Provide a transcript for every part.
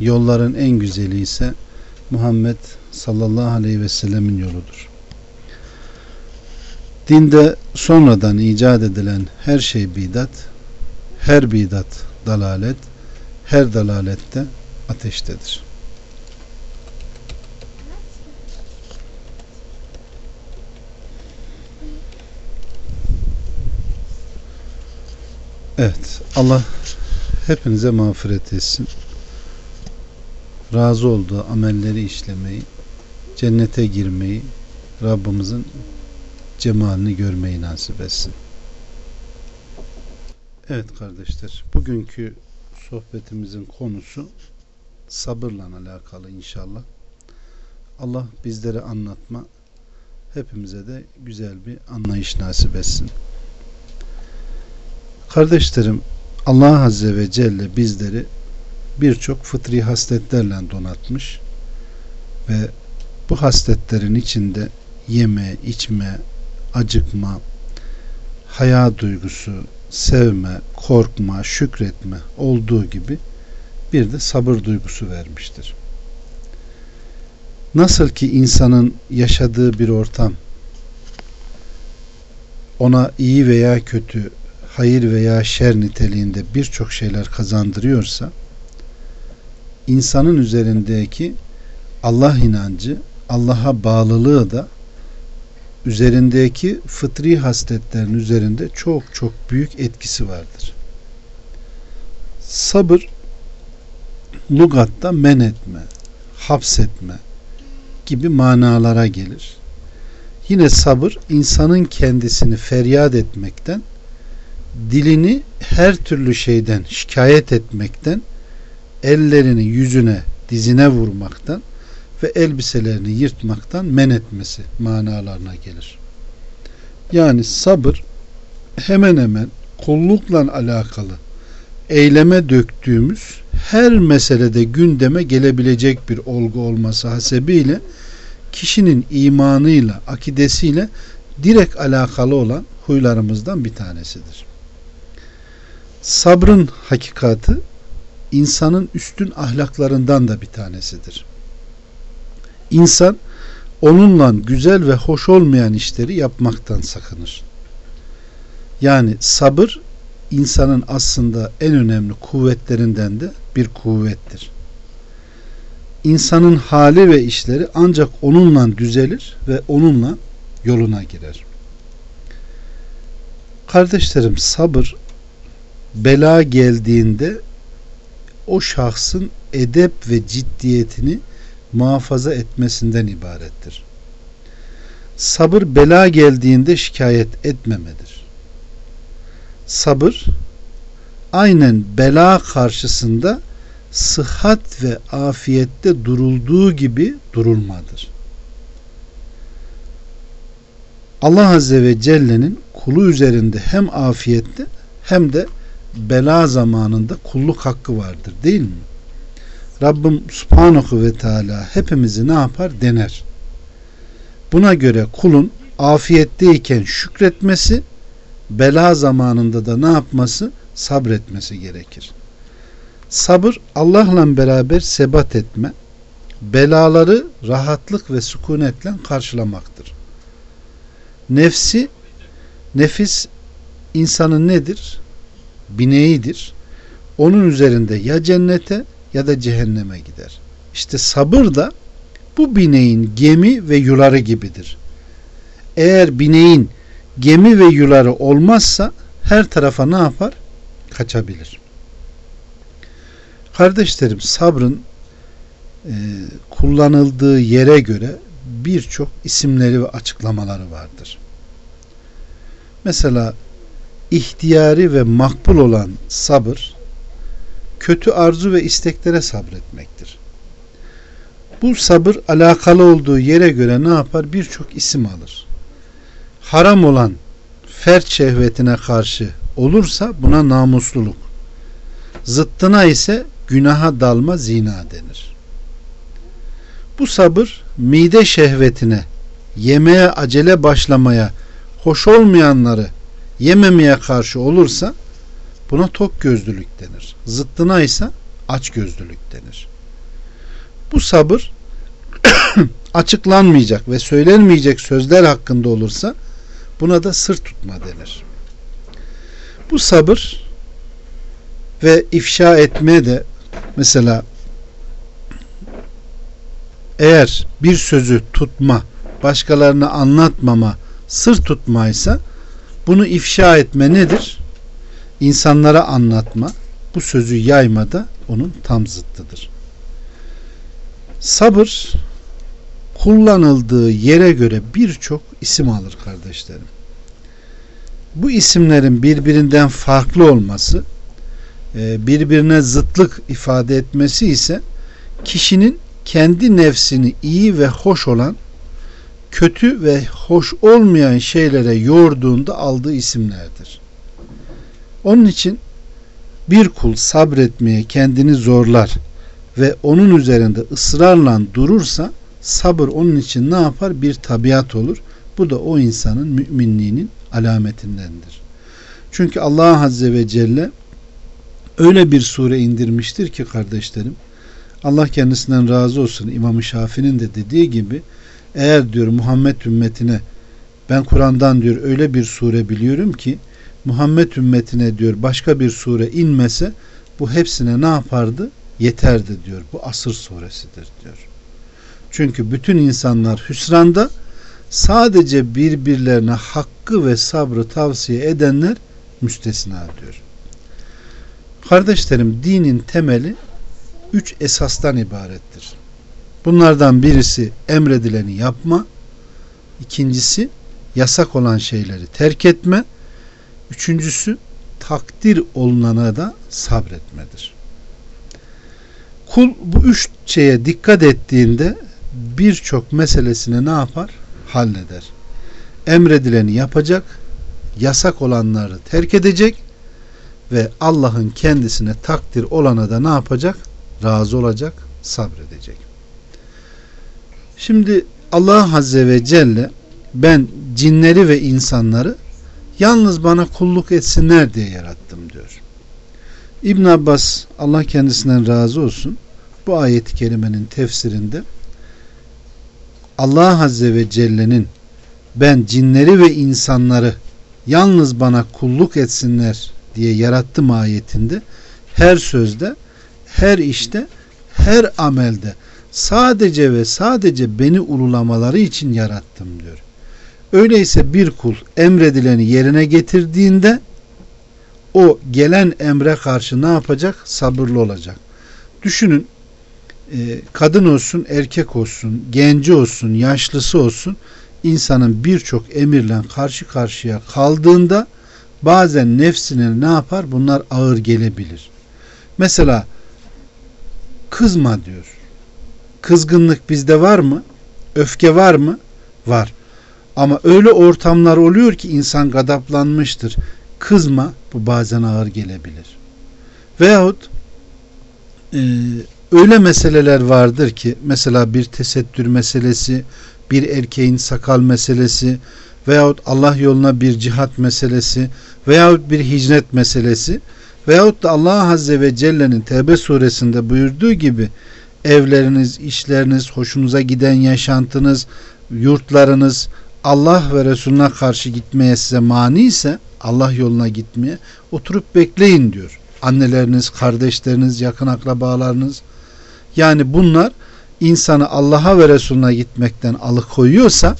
yolların en güzeli ise Muhammed sallallahu aleyhi ve sellemin yoludur. Dinde sonradan icat edilen her şey bidat, her bidat dalalet, her dalalette ateştedir. Evet, Allah hepinize mağfiret etsin. Razı olduğu amelleri işlemeyi, cennete girmeyi, Rabbimizin cemalini görmeyi nasip etsin. Evet kardeşler, bugünkü sohbetimizin konusu sabırla alakalı inşallah. Allah bizlere anlatma, hepimize de güzel bir anlayış nasip etsin. Kardeşlerim, Allah Azze ve Celle bizleri birçok fıtri hasletlerle donatmış ve bu hasletlerin içinde yeme, içme, acıkma, haya duygusu, sevme, korkma, şükretme olduğu gibi bir de sabır duygusu vermiştir. Nasıl ki insanın yaşadığı bir ortam ona iyi veya kötü, hayır veya şer niteliğinde birçok şeyler kazandırıyorsa insanın üzerindeki Allah inancı, Allah'a bağlılığı da üzerindeki fıtri hasletlerin üzerinde çok çok büyük etkisi vardır. Sabır lugatta men etme, hapsetme gibi manalara gelir. Yine sabır insanın kendisini feryat etmekten, dilini her türlü şeyden şikayet etmekten, ellerini yüzüne, dizine vurmaktan ve elbiselerini yırtmaktan men etmesi manalarına gelir. Yani sabır hemen hemen kullukla alakalı eyleme döktüğümüz her meselede gündeme gelebilecek bir olgu olması hasebiyle kişinin imanıyla, akidesiyle direkt alakalı olan huylarımızdan bir tanesidir. Sabrın hakikati insanın üstün ahlaklarından da bir tanesidir. İnsan onunla güzel ve hoş olmayan işleri yapmaktan sakınır. Yani sabır insanın aslında en önemli kuvvetlerinden de bir kuvvettir. İnsanın hali ve işleri ancak onunla düzelir ve onunla yoluna girer. Kardeşlerim sabır bela geldiğinde o şahsın edep ve ciddiyetini muhafaza etmesinden ibarettir. Sabır bela geldiğinde şikayet etmemedir. Sabır aynen bela karşısında sıhhat ve afiyette durulduğu gibi durulmadır. Allah Azze ve Celle'nin kulu üzerinde hem afiyette hem de bela zamanında kulluk hakkı vardır değil mi? Rabbim Subhanahu ve Teala hepimizi ne yapar? Dener. Buna göre kulun afiyetteyken şükretmesi, bela zamanında da ne yapması? Sabretmesi gerekir. Sabır Allah'la beraber sebat etme, belaları rahatlık ve sükunetle karşılamaktır. Nefsi, nefis insanın nedir? Bineğidir. Onun üzerinde ya cennete ya da cehenneme gider. İşte sabır da bu bineğin gemi ve yuları gibidir. Eğer bineğin gemi ve yuları olmazsa her tarafa ne yapar? Kaçabilir. Kardeşlerim sabrın e, kullanıldığı yere göre birçok isimleri ve açıklamaları vardır. Mesela ihtiyari ve makbul olan sabır kötü arzu ve isteklere sabretmektir. Bu sabır alakalı olduğu yere göre ne yapar? Birçok isim alır. Haram olan fert şehvetine karşı olursa buna namusluluk. Zıttına ise günaha dalma zina denir. Bu sabır mide şehvetine, yemeğe acele başlamaya, hoş olmayanları yememeye karşı olursa buna tok gözlülük denir. Zıttına ise aç gözlülük denir. Bu sabır açıklanmayacak ve söylenmeyecek sözler hakkında olursa buna da sır tutma denir. Bu sabır ve ifşa etmeye de mesela eğer bir sözü tutma, başkalarına anlatmama, sır tutmaysa bunu ifşa etme nedir? İnsanlara anlatma, bu sözü yayma da onun tam zıttıdır. Sabır kullanıldığı yere göre birçok isim alır kardeşlerim. Bu isimlerin birbirinden farklı olması, e, birbirine zıtlık ifade etmesi ise kişinin kendi nefsini iyi ve hoş olan kötü ve hoş olmayan şeylere yorduğunda aldığı isimlerdir. Onun için bir kul sabretmeye kendini zorlar ve onun üzerinde ısrarla durursa sabır onun için ne yapar? Bir tabiat olur. Bu da o insanın müminliğinin alametindendir. Çünkü Allah Azze ve Celle öyle bir sure indirmiştir ki kardeşlerim Allah kendisinden razı olsun İmam Şafii'nin de dediği gibi eğer diyor Muhammed ümmetine ben Kur'an'dan diyor öyle bir sure biliyorum ki Muhammed ümmetine diyor başka bir sure inmese bu hepsine ne yapardı? Yeterdi diyor. Bu asır suresidir diyor. Çünkü bütün insanlar hüsranda sadece birbirlerine hakkı ve sabrı tavsiye edenler müstesna diyor. Kardeşlerim dinin temeli üç esastan ibarettir. Bunlardan birisi emredileni yapma, ikincisi yasak olan şeyleri terk etme, üçüncüsü takdir olunana da sabretmedir. Kul bu üç şeye dikkat ettiğinde birçok meselesini ne yapar? Halleder. Emredileni yapacak, yasak olanları terk edecek ve Allah'ın kendisine takdir olana da ne yapacak? Razı olacak, sabredecek. Şimdi Allah Azze ve Celle ben cinleri ve insanları yalnız bana kulluk etsinler diye yarattım diyor. İbn Abbas Allah kendisinden razı olsun bu ayet-i kerimenin tefsirinde Allah Azze ve Celle'nin ben cinleri ve insanları yalnız bana kulluk etsinler diye yarattım ayetinde her sözde, her işte, her amelde sadece ve sadece beni ululamaları için yarattım diyor. Öyleyse bir kul emredileni yerine getirdiğinde o gelen emre karşı ne yapacak? Sabırlı olacak. Düşünün e, kadın olsun, erkek olsun, genci olsun, yaşlısı olsun insanın birçok emirle karşı karşıya kaldığında bazen nefsine ne yapar? Bunlar ağır gelebilir. Mesela kızma diyor. Kızgınlık bizde var mı? Öfke var mı? Var. Ama öyle ortamlar oluyor ki insan gadaplanmıştır. Kızma bu bazen ağır gelebilir. Veyahut e, öyle meseleler vardır ki mesela bir tesettür meselesi, bir erkeğin sakal meselesi veyahut Allah yoluna bir cihat meselesi veyahut bir hicret meselesi veyahut da Allah Azze ve Celle'nin Tevbe suresinde buyurduğu gibi evleriniz, işleriniz, hoşunuza giden yaşantınız, yurtlarınız Allah ve Resulüne karşı gitmeye size mani ise Allah yoluna gitmeye oturup bekleyin diyor. Anneleriniz, kardeşleriniz, yakın akrabalarınız yani bunlar insanı Allah'a ve Resulüne gitmekten alıkoyuyorsa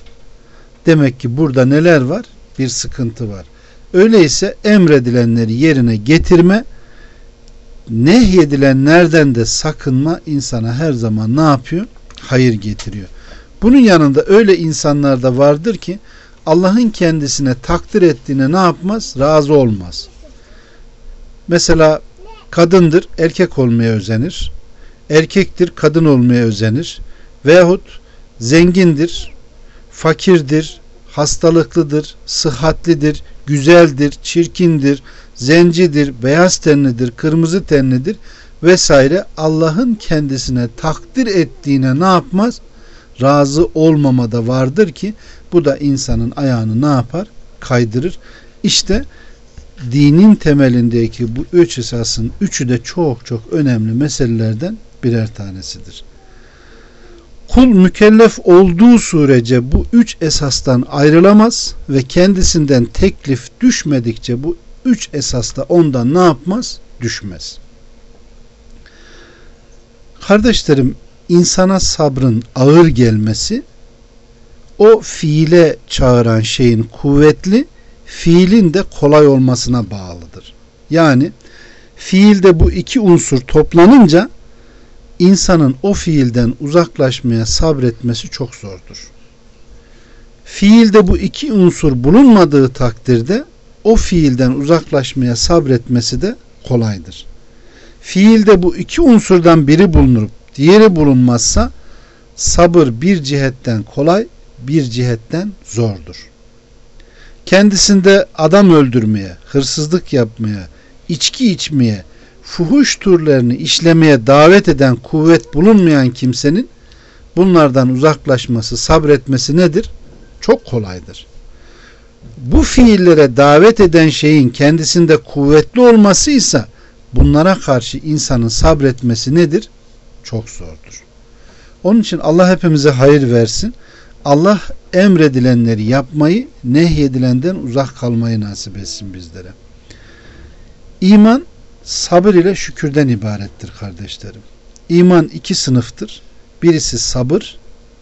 demek ki burada neler var? Bir sıkıntı var. Öyleyse emredilenleri yerine getirme nehyedilenlerden de sakınma insana her zaman ne yapıyor? Hayır getiriyor. Bunun yanında öyle insanlar da vardır ki Allah'ın kendisine takdir ettiğine ne yapmaz? Razı olmaz. Mesela kadındır, erkek olmaya özenir. Erkektir, kadın olmaya özenir. veyahut zengindir, fakirdir, hastalıklıdır, sıhhatlidir, güzeldir, çirkindir, zencidir, beyaz tenlidir, kırmızı tenlidir vesaire Allah'ın kendisine takdir ettiğine ne yapmaz? Razı olmamada vardır ki bu da insanın ayağını ne yapar? Kaydırır. İşte dinin temelindeki bu üç esasın üçü de çok çok önemli meselelerden birer tanesidir. Kul mükellef olduğu sürece bu üç esastan ayrılamaz ve kendisinden teklif düşmedikçe bu üç esasta ondan ne yapmaz? Düşmez. Kardeşlerim insana sabrın ağır gelmesi o fiile çağıran şeyin kuvvetli fiilin de kolay olmasına bağlıdır. Yani fiilde bu iki unsur toplanınca insanın o fiilden uzaklaşmaya sabretmesi çok zordur. Fiilde bu iki unsur bulunmadığı takdirde o fiilden uzaklaşmaya sabretmesi de kolaydır. Fiilde bu iki unsurdan biri bulunup diğeri bulunmazsa sabır bir cihetten kolay bir cihetten zordur. Kendisinde adam öldürmeye, hırsızlık yapmaya, içki içmeye, fuhuş türlerini işlemeye davet eden kuvvet bulunmayan kimsenin bunlardan uzaklaşması, sabretmesi nedir? Çok kolaydır. Bu fiillere davet eden şeyin kendisinde kuvvetli olması ise bunlara karşı insanın sabretmesi nedir? Çok zordur. Onun için Allah hepimize hayır versin. Allah emredilenleri yapmayı, nehyedilenden uzak kalmayı nasip etsin bizlere. İman sabır ile şükürden ibarettir kardeşlerim. İman iki sınıftır. Birisi sabır,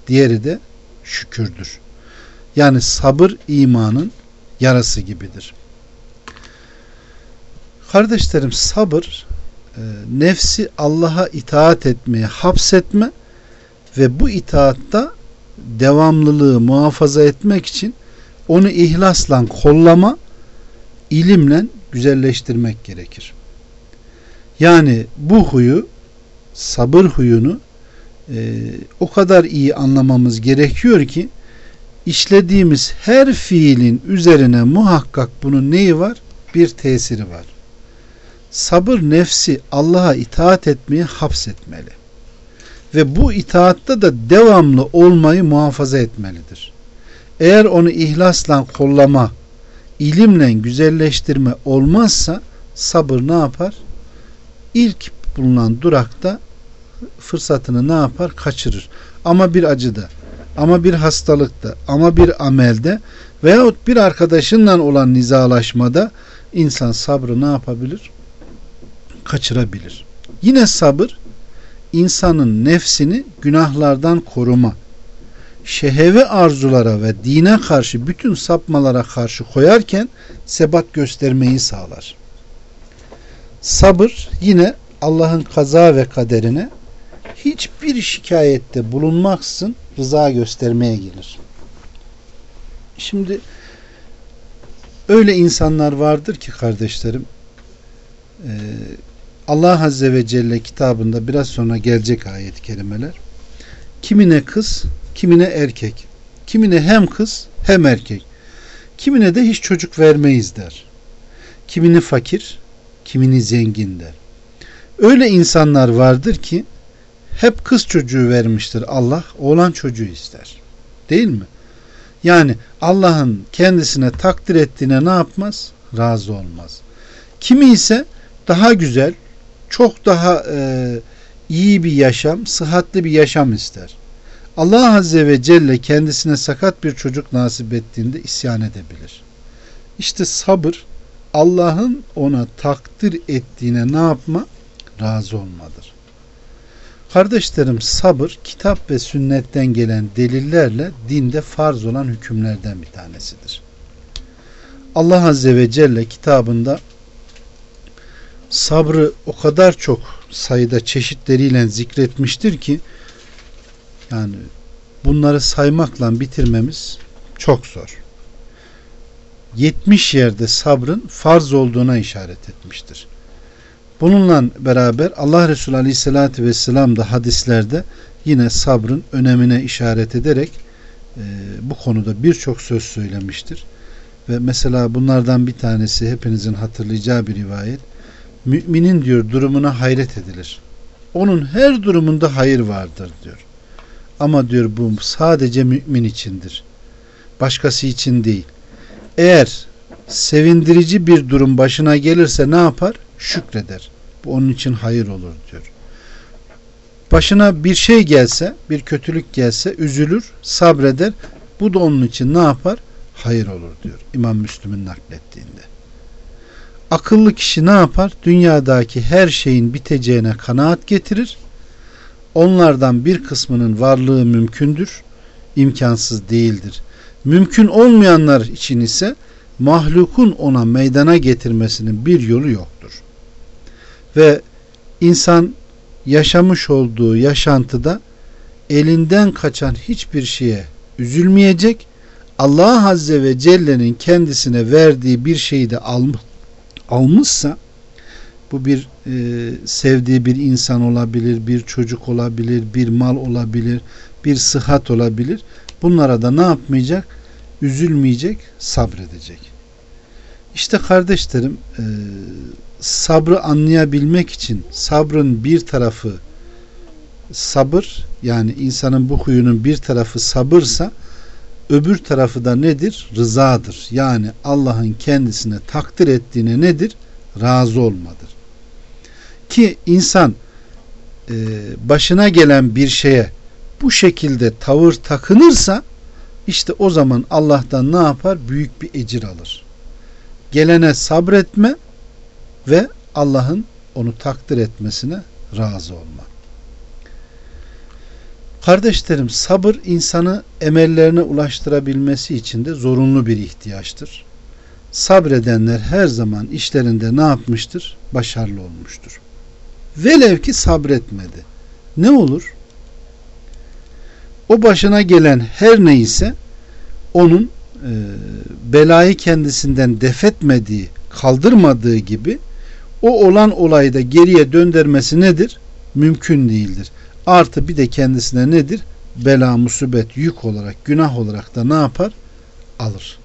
diğeri de şükürdür. Yani sabır imanın yarası gibidir. Kardeşlerim sabır e, nefsi Allah'a itaat etmeye hapsetme ve bu itaatta devamlılığı muhafaza etmek için onu ihlasla kollama, ilimle güzelleştirmek gerekir. Yani bu huyu, sabır huyunu e, o kadar iyi anlamamız gerekiyor ki işlediğimiz her fiilin üzerine muhakkak bunun neyi var? Bir tesiri var. Sabır nefsi Allah'a itaat etmeye hapsetmeli. Ve bu itaatta da devamlı olmayı muhafaza etmelidir. Eğer onu ihlasla kollama, ilimle güzelleştirme olmazsa sabır ne yapar? İlk bulunan durakta fırsatını ne yapar? Kaçırır. Ama bir acıda, ama bir hastalıkta, ama bir amelde veyahut bir arkadaşınla olan nizalaşmada insan sabrı ne yapabilir? Kaçırabilir. Yine sabır insanın nefsini günahlardan koruma, şehevi arzulara ve dine karşı bütün sapmalara karşı koyarken sebat göstermeyi sağlar. Sabır yine Allah'ın kaza ve kaderine hiçbir şikayette bulunmaksın rıza göstermeye gelir. Şimdi öyle insanlar vardır ki kardeşlerim e, Allah Azze ve Celle kitabında biraz sonra gelecek ayet-i kerimeler. Kimine kız kimine erkek. Kimine hem kız hem erkek. Kimine de hiç çocuk vermeyiz der. Kimini fakir kimini zengin der. Öyle insanlar vardır ki hep kız çocuğu vermiştir Allah oğlan çocuğu ister. Değil mi? Yani Allah'ın kendisine takdir ettiğine ne yapmaz? Razı olmaz. Kimi ise daha güzel çok daha e, iyi bir yaşam, sıhhatli bir yaşam ister. Allah Azze ve Celle kendisine sakat bir çocuk nasip ettiğinde isyan edebilir. İşte sabır Allah'ın ona takdir ettiğine ne yapma? Razı olmadır. Kardeşlerim sabır kitap ve sünnetten gelen delillerle dinde farz olan hükümlerden bir tanesidir. Allah Azze ve Celle kitabında sabrı o kadar çok sayıda çeşitleriyle zikretmiştir ki yani bunları saymakla bitirmemiz çok zor. 70 yerde sabrın farz olduğuna işaret etmiştir. Bununla beraber Allah Resulü Aleyhisselatü Vesselam da hadislerde yine sabrın önemine işaret ederek e, bu konuda birçok söz söylemiştir. Ve mesela bunlardan bir tanesi hepinizin hatırlayacağı bir rivayet. Müminin diyor durumuna hayret edilir. Onun her durumunda hayır vardır diyor. Ama diyor bu sadece mümin içindir. Başkası için değil. Eğer sevindirici bir durum başına gelirse ne yapar? Şükreder. Bu onun için hayır olur diyor. Başına bir şey gelse, bir kötülük gelse üzülür, sabreder. Bu da onun için ne yapar? Hayır olur diyor. İmam Müslüm'ün naklettiğinde. Akıllı kişi ne yapar? Dünyadaki her şeyin biteceğine kanaat getirir. Onlardan bir kısmının varlığı mümkündür, imkansız değildir. Mümkün olmayanlar için ise mahlukun ona meydana getirmesinin bir yolu yoktur. Ve insan yaşamış olduğu yaşantıda elinden kaçan hiçbir şeye üzülmeyecek. Allah Azze ve Celle'nin kendisine verdiği bir şeyi de almışsa bu bir e, sevdiği bir insan olabilir, bir çocuk olabilir, bir mal olabilir, bir sıhhat olabilir. Bunlara da ne yapmayacak? Üzülmeyecek, sabredecek. İşte kardeşlerim e, sabrı anlayabilmek için sabrın bir tarafı sabır yani insanın bu huyunun bir tarafı sabırsa öbür tarafı da nedir? Rızadır. Yani Allah'ın kendisine takdir ettiğine nedir? Razı olmadır. Ki insan e, başına gelen bir şeye bu şekilde tavır takınırsa işte o zaman Allah'tan ne yapar? Büyük bir ecir alır. Gelene sabretme ve Allah'ın onu takdir etmesine razı olma. Kardeşlerim sabır insanı emellerine ulaştırabilmesi için de zorunlu bir ihtiyaçtır. Sabredenler her zaman işlerinde ne yapmıştır? Başarılı olmuştur. Velev ki sabretmedi. Ne olur? O başına gelen her neyse onun e, belayı kendisinden defetmediği, kaldırmadığı gibi o olan olayda geriye döndürmesi nedir? Mümkün değildir. Artı bir de kendisine nedir? Bela, musibet, yük olarak, günah olarak da ne yapar? Alır.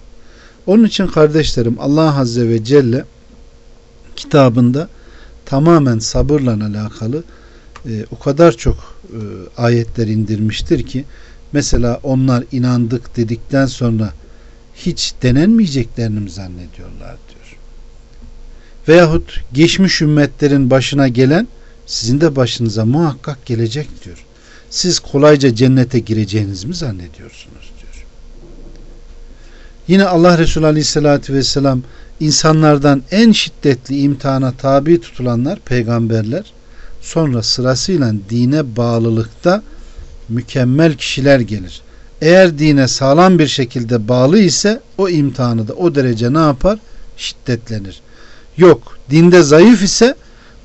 Onun için kardeşlerim Allah Azze ve Celle kitabında tamamen sabırla alakalı e, o kadar çok e, ayetler indirmiştir ki mesela onlar inandık dedikten sonra hiç denenmeyeceklerini mi zannediyorlar diyor. Veyahut geçmiş ümmetlerin başına gelen sizin de başınıza muhakkak gelecek diyor. Siz kolayca cennete gireceğiniz mi zannediyorsunuz diyor. Yine Allah Resulü Aleyhisselatü Vesselam insanlardan en şiddetli imtihana tabi tutulanlar peygamberler sonra sırasıyla dine bağlılıkta mükemmel kişiler gelir. Eğer dine sağlam bir şekilde bağlı ise o imtihanı da o derece ne yapar? Şiddetlenir. Yok dinde zayıf ise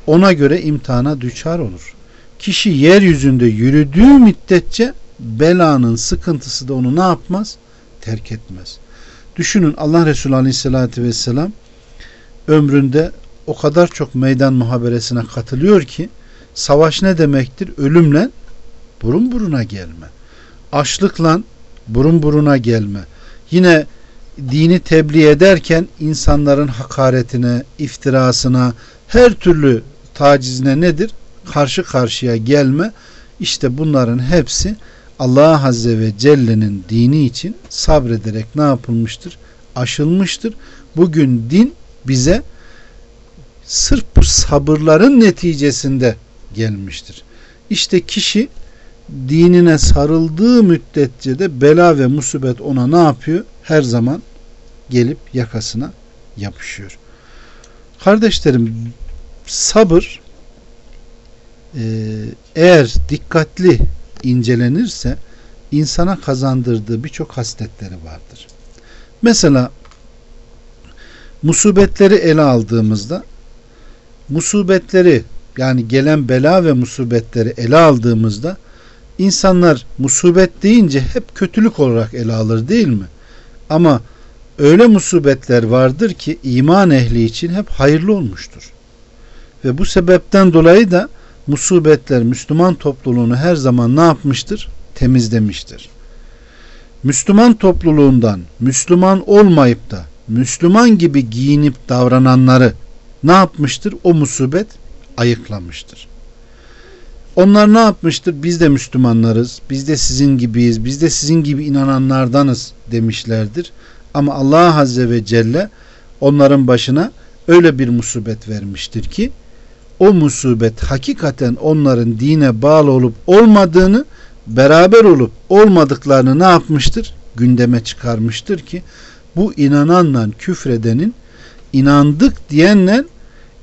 ona göre imtihana düçar olur. Kişi yeryüzünde yürüdüğü müddetçe belanın sıkıntısı da onu ne yapmaz? Terk etmez. Düşünün Allah Resulü Aleyhisselatü Vesselam ömründe o kadar çok meydan muhaberesine katılıyor ki savaş ne demektir? Ölümle burun buruna gelme. Açlıkla burun buruna gelme. Yine dini tebliğ ederken insanların hakaretine, iftirasına, her türlü tacizine nedir? Karşı karşıya gelme. İşte bunların hepsi Allah Azze ve Celle'nin dini için sabrederek ne yapılmıştır? Aşılmıştır. Bugün din bize sırf bu sabırların neticesinde gelmiştir. İşte kişi dinine sarıldığı müddetçe de bela ve musibet ona ne yapıyor? Her zaman gelip yakasına yapışıyor. Kardeşlerim sabır e, eğer dikkatli incelenirse insana kazandırdığı birçok hasletleri vardır. Mesela musibetleri ele aldığımızda musibetleri yani gelen bela ve musibetleri ele aldığımızda insanlar musibet deyince hep kötülük olarak ele alır değil mi? Ama öyle musibetler vardır ki iman ehli için hep hayırlı olmuştur. Ve bu sebepten dolayı da musibetler Müslüman topluluğunu her zaman ne yapmıştır? Temizlemiştir. Müslüman topluluğundan Müslüman olmayıp da Müslüman gibi giyinip davrananları ne yapmıştır? O musibet ayıklamıştır. Onlar ne yapmıştır? Biz de Müslümanlarız, biz de sizin gibiyiz, biz de sizin gibi inananlardanız demişlerdir. Ama Allah Azze ve Celle onların başına öyle bir musibet vermiştir ki o musibet hakikaten onların dine bağlı olup olmadığını beraber olup olmadıklarını ne yapmıştır? Gündeme çıkarmıştır ki bu inananla küfredenin inandık diyenle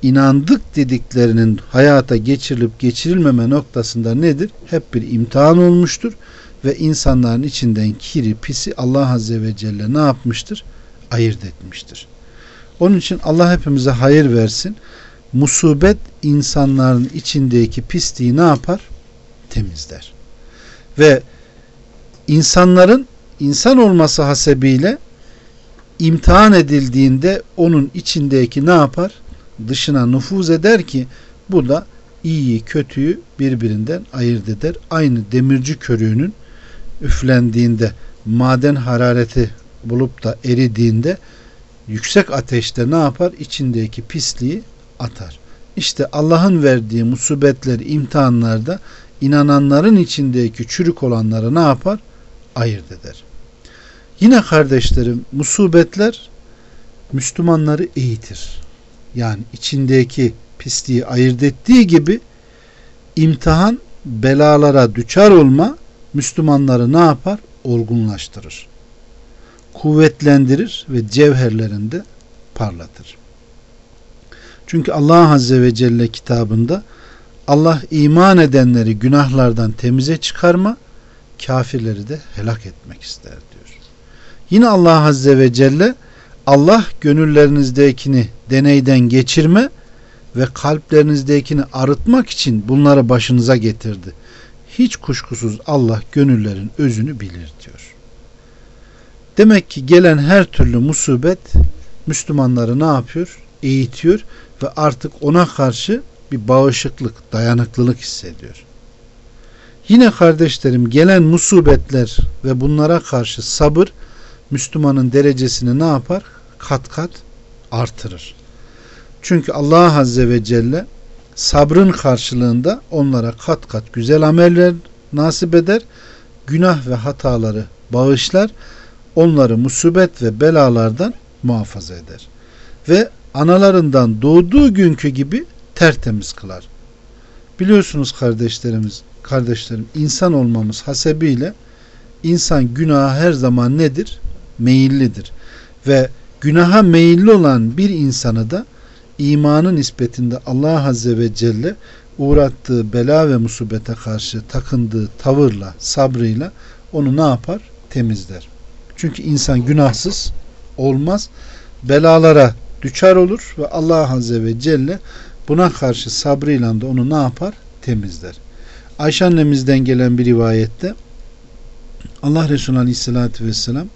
inandık dediklerinin hayata geçirilip geçirilmeme noktasında nedir? Hep bir imtihan olmuştur ve insanların içinden kiri pisi Allah Azze ve Celle ne yapmıştır? Ayırt etmiştir. Onun için Allah hepimize hayır versin. Musibet insanların içindeki pisliği ne yapar? Temizler. Ve insanların insan olması hasebiyle imtihan edildiğinde onun içindeki ne yapar? Dışına nüfuz eder ki bu da iyiyi kötüyü birbirinden ayırt eder. Aynı demirci körüğünün üflendiğinde maden harareti bulup da eridiğinde yüksek ateşte ne yapar? İçindeki pisliği atar. İşte Allah'ın verdiği musibetler, imtihanlarda inananların içindeki çürük olanları ne yapar? Ayırt eder. Yine kardeşlerim musibetler Müslümanları eğitir. Yani içindeki pisliği ayırt ettiği gibi imtihan belalara düçar olma Müslümanları ne yapar? Olgunlaştırır. Kuvvetlendirir ve cevherlerinde parlatır. Çünkü Allah Azze ve Celle kitabında Allah iman edenleri günahlardan temize çıkarma, kafirleri de helak etmek ister diyor. Yine Allah Azze ve Celle Allah gönüllerinizdekini deneyden geçirme ve kalplerinizdekini arıtmak için bunları başınıza getirdi. Hiç kuşkusuz Allah gönüllerin özünü bilir diyor. Demek ki gelen her türlü musibet Müslümanları ne yapıyor? Eğitiyor ve artık ona karşı bir bağışıklık, dayanıklılık hissediyor. Yine kardeşlerim gelen musibetler ve bunlara karşı sabır Müslümanın derecesini ne yapar? Kat kat artırır. Çünkü Allah Azze ve Celle sabrın karşılığında onlara kat kat güzel ameller nasip eder, günah ve hataları bağışlar, onları musibet ve belalardan muhafaza eder. Ve analarından doğduğu günkü gibi tertemiz kılar. Biliyorsunuz kardeşlerimiz, kardeşlerim insan olmamız hasebiyle insan günaha her zaman nedir? Meyillidir. Ve günaha meyilli olan bir insanı da imanın nispetinde Allah Azze ve Celle uğrattığı bela ve musibete karşı takındığı tavırla, sabrıyla onu ne yapar? Temizler. Çünkü insan günahsız olmaz. Belalara düçar olur ve Allah Azze ve Celle buna karşı sabrıyla da onu ne yapar? Temizler. Ayşe annemizden gelen bir rivayette Allah Resulü Aleyhisselatü Vesselam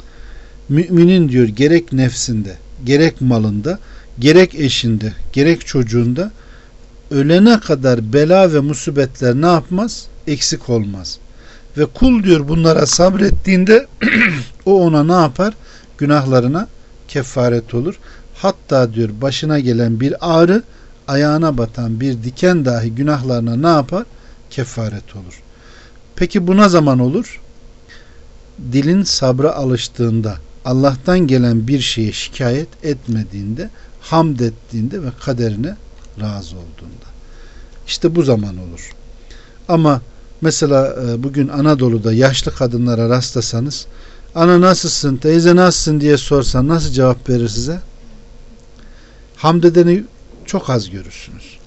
müminin diyor gerek nefsinde, gerek malında, gerek eşinde, gerek çocuğunda ölene kadar bela ve musibetler ne yapmaz? Eksik olmaz. Ve kul diyor bunlara sabrettiğinde o ona ne yapar? Günahlarına kefaret olur. Hatta diyor başına gelen bir ağrı ayağına batan bir diken dahi günahlarına ne yapar? Kefaret olur. Peki buna zaman olur? Dilin sabra alıştığında, Allah'tan gelen bir şeye şikayet etmediğinde, hamd ettiğinde ve kaderine razı olduğunda. İşte bu zaman olur. Ama mesela e, bugün Anadolu'da yaşlı kadınlara rastlasanız ana nasılsın, teyze nasılsın diye sorsan nasıl cevap verir size? Hamd edeni çok az görürsünüz.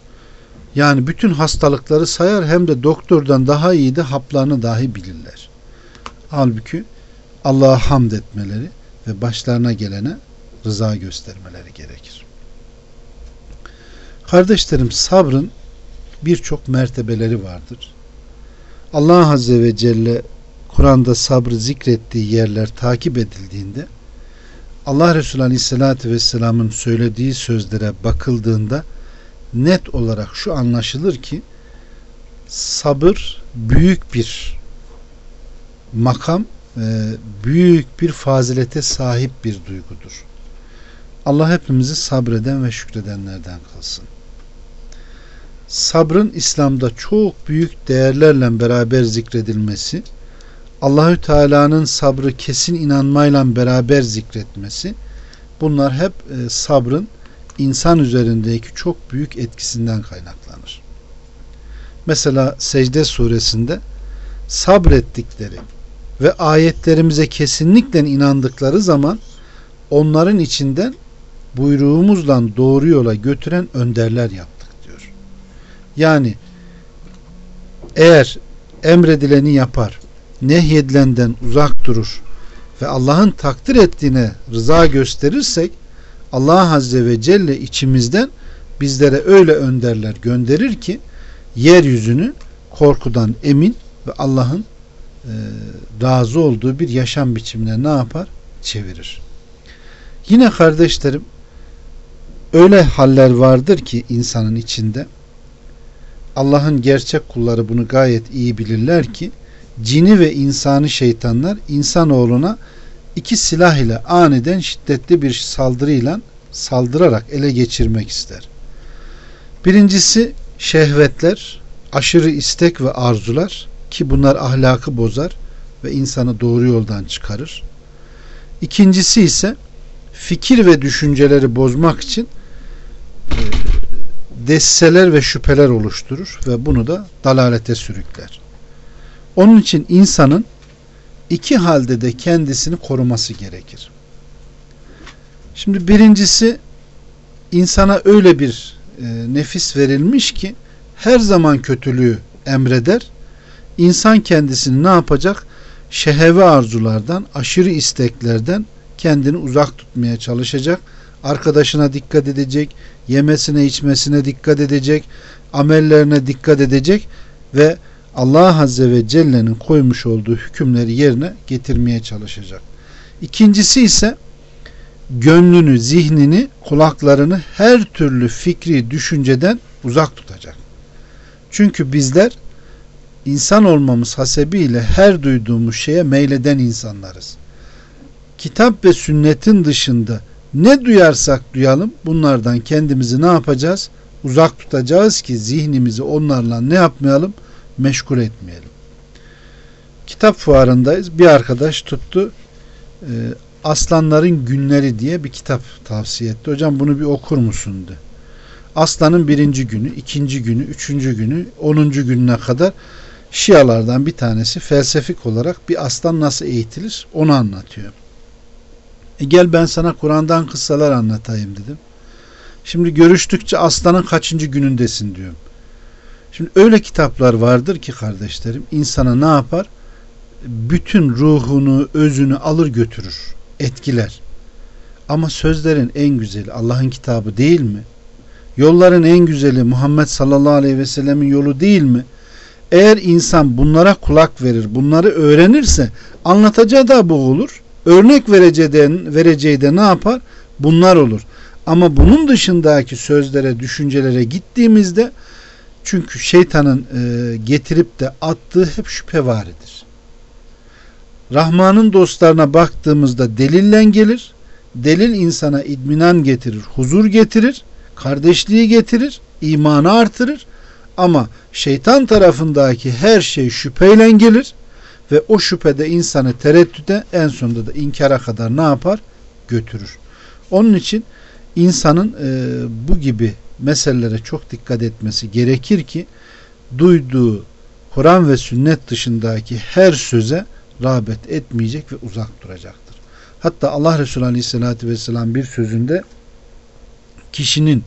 Yani bütün hastalıkları sayar hem de doktordan daha iyi de haplarını dahi bilirler. Halbuki Allah'a hamd etmeleri ve başlarına gelene rıza göstermeleri gerekir. Kardeşlerim sabrın birçok mertebeleri vardır. Allah Azze ve Celle Kur'an'da sabrı zikrettiği yerler takip edildiğinde Allah Resulü Aleyhisselatü Vesselam'ın söylediği sözlere bakıldığında net olarak şu anlaşılır ki sabır büyük bir makam, büyük bir fazilete sahip bir duygudur. Allah hepimizi sabreden ve şükredenlerden kılsın. Sabrın İslam'da çok büyük değerlerle beraber zikredilmesi, Allahü Teala'nın sabrı kesin inanmayla beraber zikretmesi, bunlar hep e, sabrın insan üzerindeki çok büyük etkisinden kaynaklanır. Mesela Secde suresinde sabrettikleri ve ayetlerimize kesinlikle inandıkları zaman onların içinden buyruğumuzla doğru yola götüren önderler yaptık diyor. Yani eğer emredileni yapar, nehyedilenden uzak durur ve Allah'ın takdir ettiğine rıza gösterirsek Allah Azze ve Celle içimizden bizlere öyle önderler gönderir ki yeryüzünü korkudan emin ve Allah'ın razı olduğu bir yaşam biçimine ne yapar? Çevirir. Yine kardeşlerim öyle haller vardır ki insanın içinde Allah'ın gerçek kulları bunu gayet iyi bilirler ki cini ve insanı şeytanlar insanoğluna iki silah ile aniden şiddetli bir saldırıyla saldırarak ele geçirmek ister. Birincisi şehvetler, aşırı istek ve arzular ki bunlar ahlakı bozar ve insanı doğru yoldan çıkarır. İkincisi ise fikir ve düşünceleri bozmak için e, desseler ve şüpheler oluşturur ve bunu da dalalete sürükler. Onun için insanın iki halde de kendisini koruması gerekir. Şimdi birincisi insana öyle bir e, nefis verilmiş ki her zaman kötülüğü emreder. İnsan kendisini ne yapacak? Şehevi arzulardan, aşırı isteklerden kendini uzak tutmaya çalışacak. Arkadaşına dikkat edecek, yemesine içmesine dikkat edecek, amellerine dikkat edecek ve Allah Azze ve Celle'nin koymuş olduğu hükümleri yerine getirmeye çalışacak. İkincisi ise gönlünü, zihnini, kulaklarını her türlü fikri düşünceden uzak tutacak. Çünkü bizler insan olmamız hasebiyle her duyduğumuz şeye meyleden insanlarız. Kitap ve sünnetin dışında ne duyarsak duyalım bunlardan kendimizi ne yapacağız? Uzak tutacağız ki zihnimizi onlarla ne yapmayalım? Meşgul etmeyelim. Kitap fuarındayız. Bir arkadaş tuttu. E, Aslanların Günleri diye bir kitap tavsiye etti. Hocam bunu bir okur musun de. Aslanın birinci günü, ikinci günü, üçüncü günü, onuncu gününe kadar Şialardan bir tanesi felsefik olarak bir aslan nasıl eğitilir onu anlatıyor. E gel ben sana Kur'an'dan kıssalar anlatayım dedim. Şimdi görüştükçe aslanın kaçıncı günündesin diyorum. Şimdi öyle kitaplar vardır ki kardeşlerim insana ne yapar? Bütün ruhunu, özünü alır götürür, etkiler. Ama sözlerin en güzeli Allah'ın kitabı değil mi? Yolların en güzeli Muhammed sallallahu aleyhi ve sellemin yolu değil mi? Eğer insan bunlara kulak verir, bunları öğrenirse anlatacağı da bu olur. Örnek vereceği de, ne yapar? Bunlar olur. Ama bunun dışındaki sözlere, düşüncelere gittiğimizde çünkü şeytanın e, getirip de attığı hep şüphe varidir. Rahman'ın dostlarına baktığımızda delillen gelir. Delil insana idminan getirir, huzur getirir, kardeşliği getirir, imanı artırır. Ama şeytan tarafındaki her şey şüpheyle gelir ve o şüphede insanı tereddüde en sonunda da inkara kadar ne yapar? Götürür. Onun için insanın e, bu gibi meselelere çok dikkat etmesi gerekir ki duyduğu Kur'an ve sünnet dışındaki her söze rağbet etmeyecek ve uzak duracaktır. Hatta Allah Resulü Aleyhisselatü Vesselam bir sözünde kişinin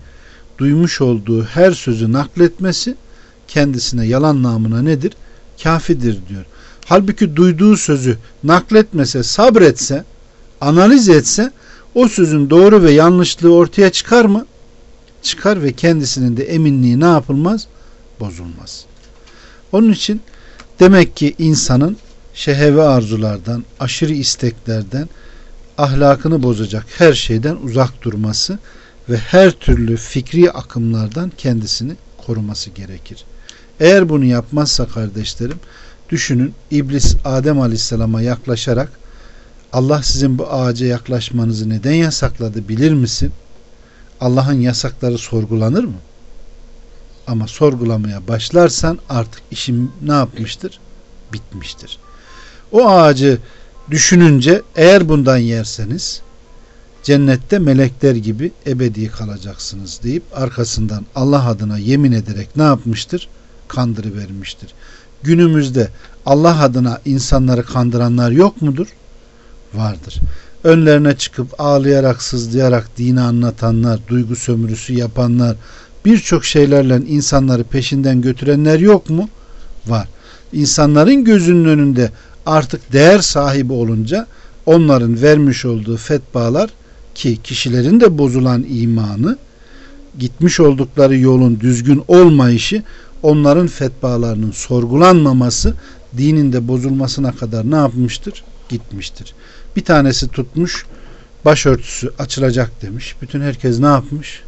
duymuş olduğu her sözü nakletmesi kendisine yalan namına nedir? Kafidir diyor. Halbuki duyduğu sözü nakletmese, sabretse, analiz etse o sözün doğru ve yanlışlığı ortaya çıkar mı? Çıkar ve kendisinin de eminliği ne yapılmaz? Bozulmaz. Onun için demek ki insanın şehevi arzulardan, aşırı isteklerden, ahlakını bozacak her şeyden uzak durması ve her türlü fikri akımlardan kendisini koruması gerekir. Eğer bunu yapmazsa kardeşlerim düşünün İblis Adem Aleyhisselam'a yaklaşarak Allah sizin bu ağaca yaklaşmanızı neden yasakladı bilir misin? Allah'ın yasakları sorgulanır mı? Ama sorgulamaya başlarsan artık işim ne yapmıştır? Bitmiştir. O ağacı düşününce eğer bundan yerseniz cennette melekler gibi ebedi kalacaksınız deyip arkasından Allah adına yemin ederek ne yapmıştır? Kandırıvermiştir. Günümüzde Allah adına insanları kandıranlar yok mudur? Vardır. Önlerine çıkıp ağlayarak sızlayarak dini anlatanlar, duygu sömürüsü yapanlar, birçok şeylerle insanları peşinden götürenler yok mu? Var. İnsanların gözünün önünde artık değer sahibi olunca onların vermiş olduğu fetvalar ki kişilerin de bozulan imanı gitmiş oldukları yolun düzgün olmayışı onların fetvalarının sorgulanmaması dininde bozulmasına kadar ne yapmıştır? Gitmiştir. Bir tanesi tutmuş başörtüsü açılacak demiş. Bütün herkes ne yapmış?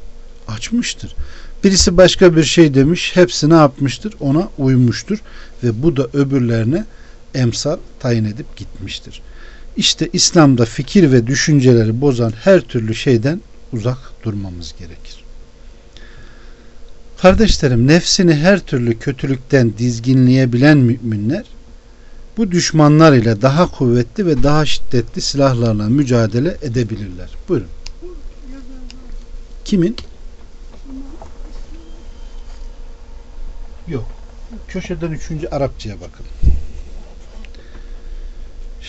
Açmıştır. Birisi başka bir şey demiş. Hepsi ne yapmıştır? Ona uymuştur. Ve bu da öbürlerine emsal tayin edip gitmiştir. İşte İslam'da fikir ve düşünceleri bozan her türlü şeyden uzak durmamız gerekir. Kardeşlerim nefsini her türlü kötülükten dizginleyebilen müminler bu düşmanlar ile daha kuvvetli ve daha şiddetli silahlarla mücadele edebilirler. Buyurun. Kimin? Yok. Köşeden üçüncü Arapçaya bakın.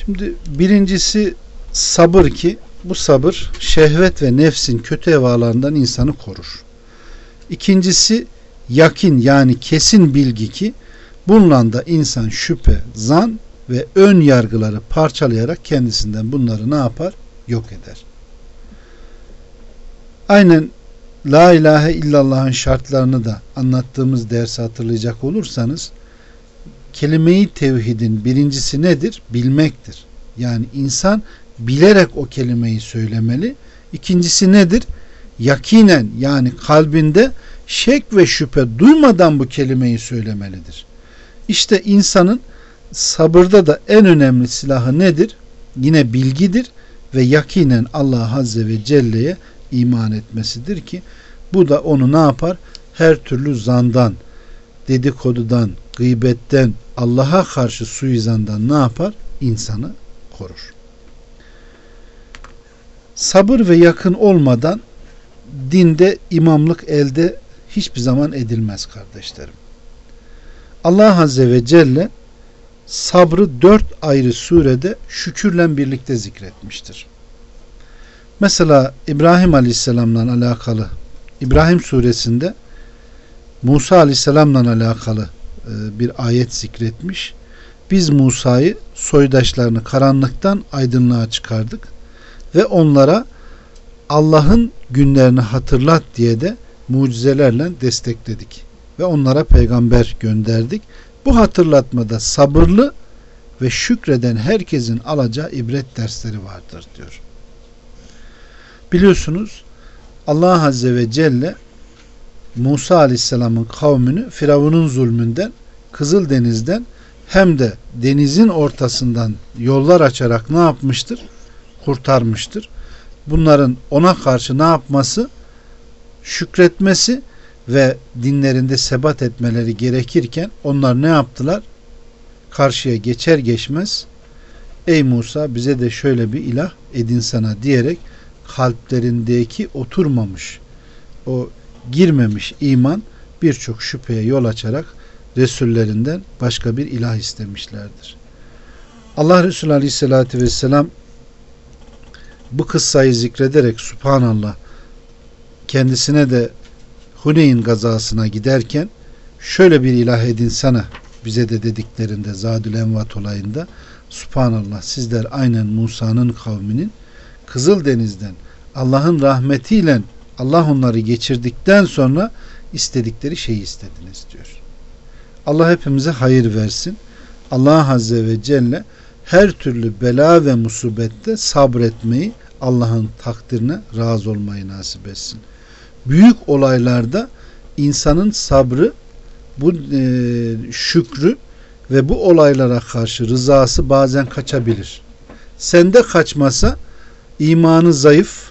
Şimdi birincisi sabır ki bu sabır şehvet ve nefsin kötü hevalarından insanı korur. İkincisi yakin yani kesin bilgi ki bununla da insan şüphe, zan ve ön yargıları parçalayarak kendisinden bunları ne yapar? Yok eder. Aynen La ilahe illallah'ın şartlarını da anlattığımız dersi hatırlayacak olursanız kelime-i tevhidin birincisi nedir? Bilmektir. Yani insan bilerek o kelimeyi söylemeli. İkincisi nedir? Yakinen yani kalbinde şek ve şüphe duymadan bu kelimeyi söylemelidir. İşte insanın sabırda da en önemli silahı nedir? Yine bilgidir ve yakinen Allah Azze ve Celle'ye iman etmesidir ki bu da onu ne yapar? Her türlü zandan, dedikodudan, gıybetten, Allah'a karşı suizandan ne yapar? İnsanı korur. Sabır ve yakın olmadan dinde imamlık elde hiçbir zaman edilmez kardeşlerim. Allah Azze ve Celle sabrı dört ayrı surede şükürle birlikte zikretmiştir. Mesela İbrahim Aleyhisselam'la alakalı İbrahim suresinde Musa Aleyhisselam'la alakalı bir ayet zikretmiş. Biz Musa'yı soydaşlarını karanlıktan aydınlığa çıkardık ve onlara Allah'ın günlerini hatırlat diye de mucizelerle destekledik ve onlara peygamber gönderdik. Bu hatırlatmada sabırlı ve şükreden herkesin alacağı ibret dersleri vardır diyor. Biliyorsunuz Allah Azze ve Celle Musa Aleyhisselam'ın kavmini Firavun'un zulmünden Kızıldeniz'den hem de denizin ortasından yollar açarak ne yapmıştır? Kurtarmıştır. Bunların ona karşı ne yapması? Şükretmesi ve dinlerinde sebat etmeleri gerekirken onlar ne yaptılar? Karşıya geçer geçmez Ey Musa bize de şöyle bir ilah edin sana diyerek kalplerindeki oturmamış o girmemiş iman birçok şüpheye yol açarak Resullerinden başka bir ilah istemişlerdir. Allah Resulü Aleyhisselatü Vesselam bu kıssayı zikrederek Subhanallah kendisine de Huneyn gazasına giderken şöyle bir ilah edinsene bize de dediklerinde Zadül Envat olayında Subhanallah sizler aynen Musa'nın kavminin Kızıldeniz'den Allah'ın rahmetiyle Allah onları geçirdikten sonra istedikleri şeyi istediniz diyor. Allah hepimize hayır versin. Allah Azze ve Celle her türlü bela ve musibette sabretmeyi Allah'ın takdirine razı olmayı nasip etsin. Büyük olaylarda insanın sabrı bu e, şükrü ve bu olaylara karşı rızası bazen kaçabilir. Sende kaçmasa imanı zayıf,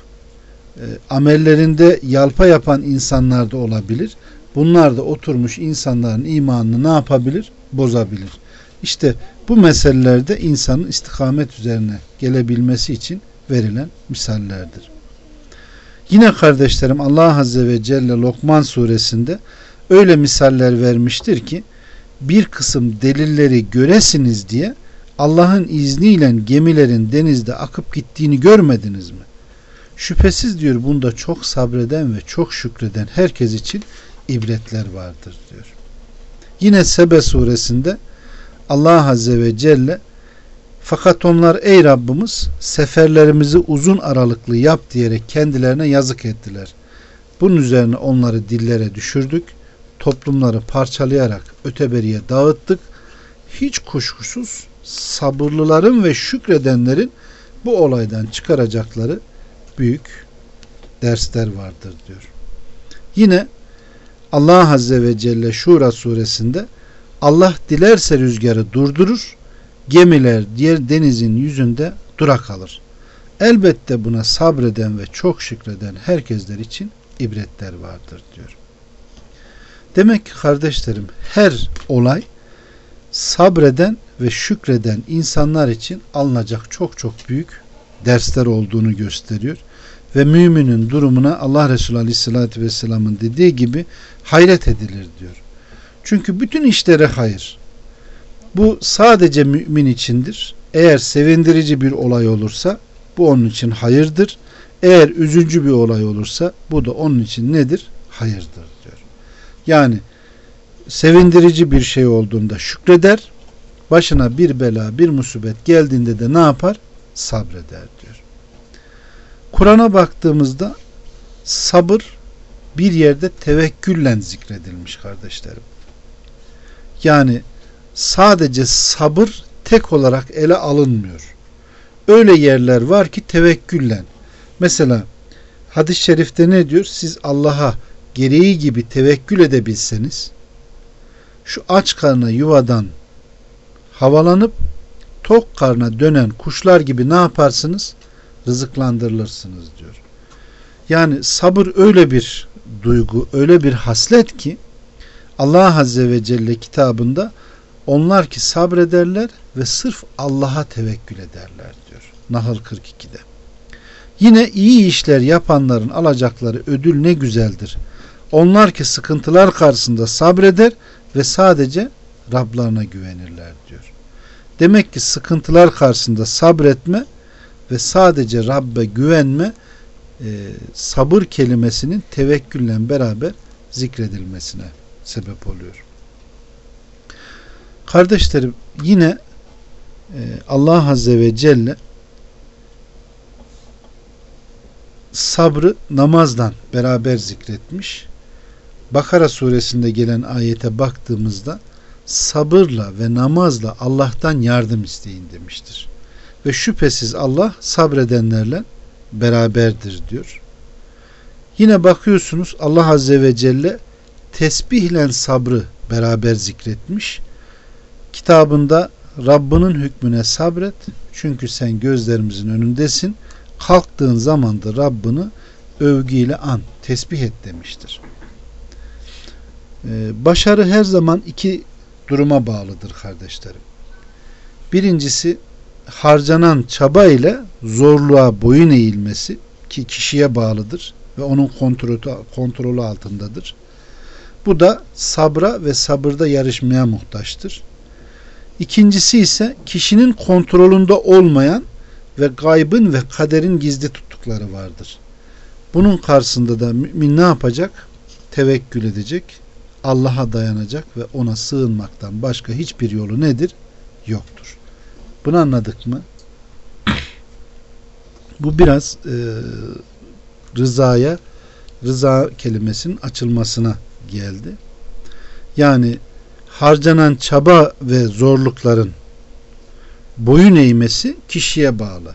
e, amellerinde yalpa yapan insanlar da olabilir. Bunlar da oturmuş insanların imanını ne yapabilir? Bozabilir. İşte bu meselelerde insanın istikamet üzerine gelebilmesi için verilen misallerdir. Yine kardeşlerim Allah Azze ve Celle Lokman suresinde öyle misaller vermiştir ki bir kısım delilleri göresiniz diye Allah'ın izniyle gemilerin denizde akıp gittiğini görmediniz mi? Şüphesiz diyor bunda çok sabreden ve çok şükreden herkes için ibretler vardır diyor. Yine Sebe suresinde Allah Azze ve Celle fakat onlar ey Rabbimiz seferlerimizi uzun aralıklı yap diyerek kendilerine yazık ettiler. Bunun üzerine onları dillere düşürdük. Toplumları parçalayarak öteberiye dağıttık. Hiç kuşkusuz sabırlıların ve şükredenlerin bu olaydan çıkaracakları büyük dersler vardır diyor. Yine Allah Azze ve Celle Şura suresinde Allah dilerse rüzgarı durdurur, gemiler diğer denizin yüzünde dura kalır. Elbette buna sabreden ve çok şükreden herkesler için ibretler vardır diyor. Demek ki kardeşlerim her olay sabreden ve şükreden insanlar için alınacak çok çok büyük dersler olduğunu gösteriyor. Ve müminin durumuna Allah Resulü Aleyhisselatü Vesselam'ın dediği gibi hayret edilir diyor. Çünkü bütün işlere hayır. Bu sadece mümin içindir. Eğer sevindirici bir olay olursa bu onun için hayırdır. Eğer üzücü bir olay olursa bu da onun için nedir? Hayırdır diyor. Yani sevindirici bir şey olduğunda şükreder. Başına bir bela, bir musibet geldiğinde de ne yapar? Sabreder diyor. Kur'an'a baktığımızda sabır bir yerde tevekküllen zikredilmiş kardeşlerim. Yani sadece sabır tek olarak ele alınmıyor. Öyle yerler var ki tevekküllen. Mesela hadis-i şerifte ne diyor? Siz Allah'a gereği gibi tevekkül edebilseniz şu aç karnına yuvadan havalanıp tok karna dönen kuşlar gibi ne yaparsınız? Rızıklandırılırsınız diyor. Yani sabır öyle bir duygu, öyle bir haslet ki Allah Azze ve Celle kitabında onlar ki sabrederler ve sırf Allah'a tevekkül ederler diyor. Nahl 42'de. Yine iyi işler yapanların alacakları ödül ne güzeldir. Onlar ki sıkıntılar karşısında sabreder ve sadece Rablarına güvenirler diyor. Demek ki sıkıntılar karşısında sabretme ve sadece Rabbe güvenme e, sabır kelimesinin tevekkülle beraber zikredilmesine sebep oluyor. Kardeşlerim yine e, Allah Azze ve Celle sabrı namazdan beraber zikretmiş. Bakara suresinde gelen ayete baktığımızda sabırla ve namazla Allah'tan yardım isteyin demiştir. Ve şüphesiz Allah sabredenlerle beraberdir diyor. Yine bakıyorsunuz Allah Azze ve Celle tesbihle sabrı beraber zikretmiş. Kitabında Rabbinin hükmüne sabret çünkü sen gözlerimizin önündesin. Kalktığın zaman da Rabbini övgüyle an, tesbih et demiştir. Ee, başarı her zaman iki duruma bağlıdır kardeşlerim. Birincisi harcanan çaba ile zorluğa boyun eğilmesi ki kişiye bağlıdır ve onun kontrolü, kontrolü altındadır. Bu da sabra ve sabırda yarışmaya muhtaçtır. İkincisi ise kişinin kontrolünde olmayan ve gaybın ve kaderin gizli tuttukları vardır. Bunun karşısında da mümin ne yapacak? Tevekkül edecek, Allah'a dayanacak ve ona sığınmaktan başka hiçbir yolu nedir? Yoktur. Bunu anladık mı? Bu biraz e, rızaya, rıza kelimesinin açılmasına geldi. Yani harcanan çaba ve zorlukların boyun eğmesi kişiye bağlı.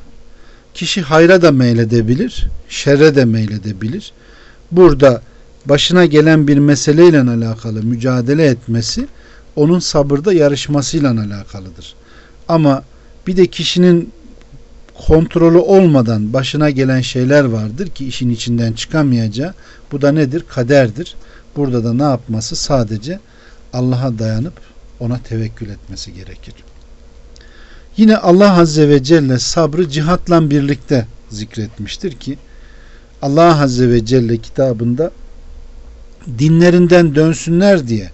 Kişi hayra da meyledebilir, şerre de meyledebilir. Burada başına gelen bir meseleyle alakalı mücadele etmesi onun sabırda yarışmasıyla alakalıdır. Ama bir de kişinin kontrolü olmadan başına gelen şeyler vardır ki işin içinden çıkamayacağı. Bu da nedir? Kaderdir. Burada da ne yapması? Sadece Allah'a dayanıp ona tevekkül etmesi gerekir. Yine Allah Azze ve Celle sabrı cihatla birlikte zikretmiştir ki Allah Azze ve Celle kitabında dinlerinden dönsünler diye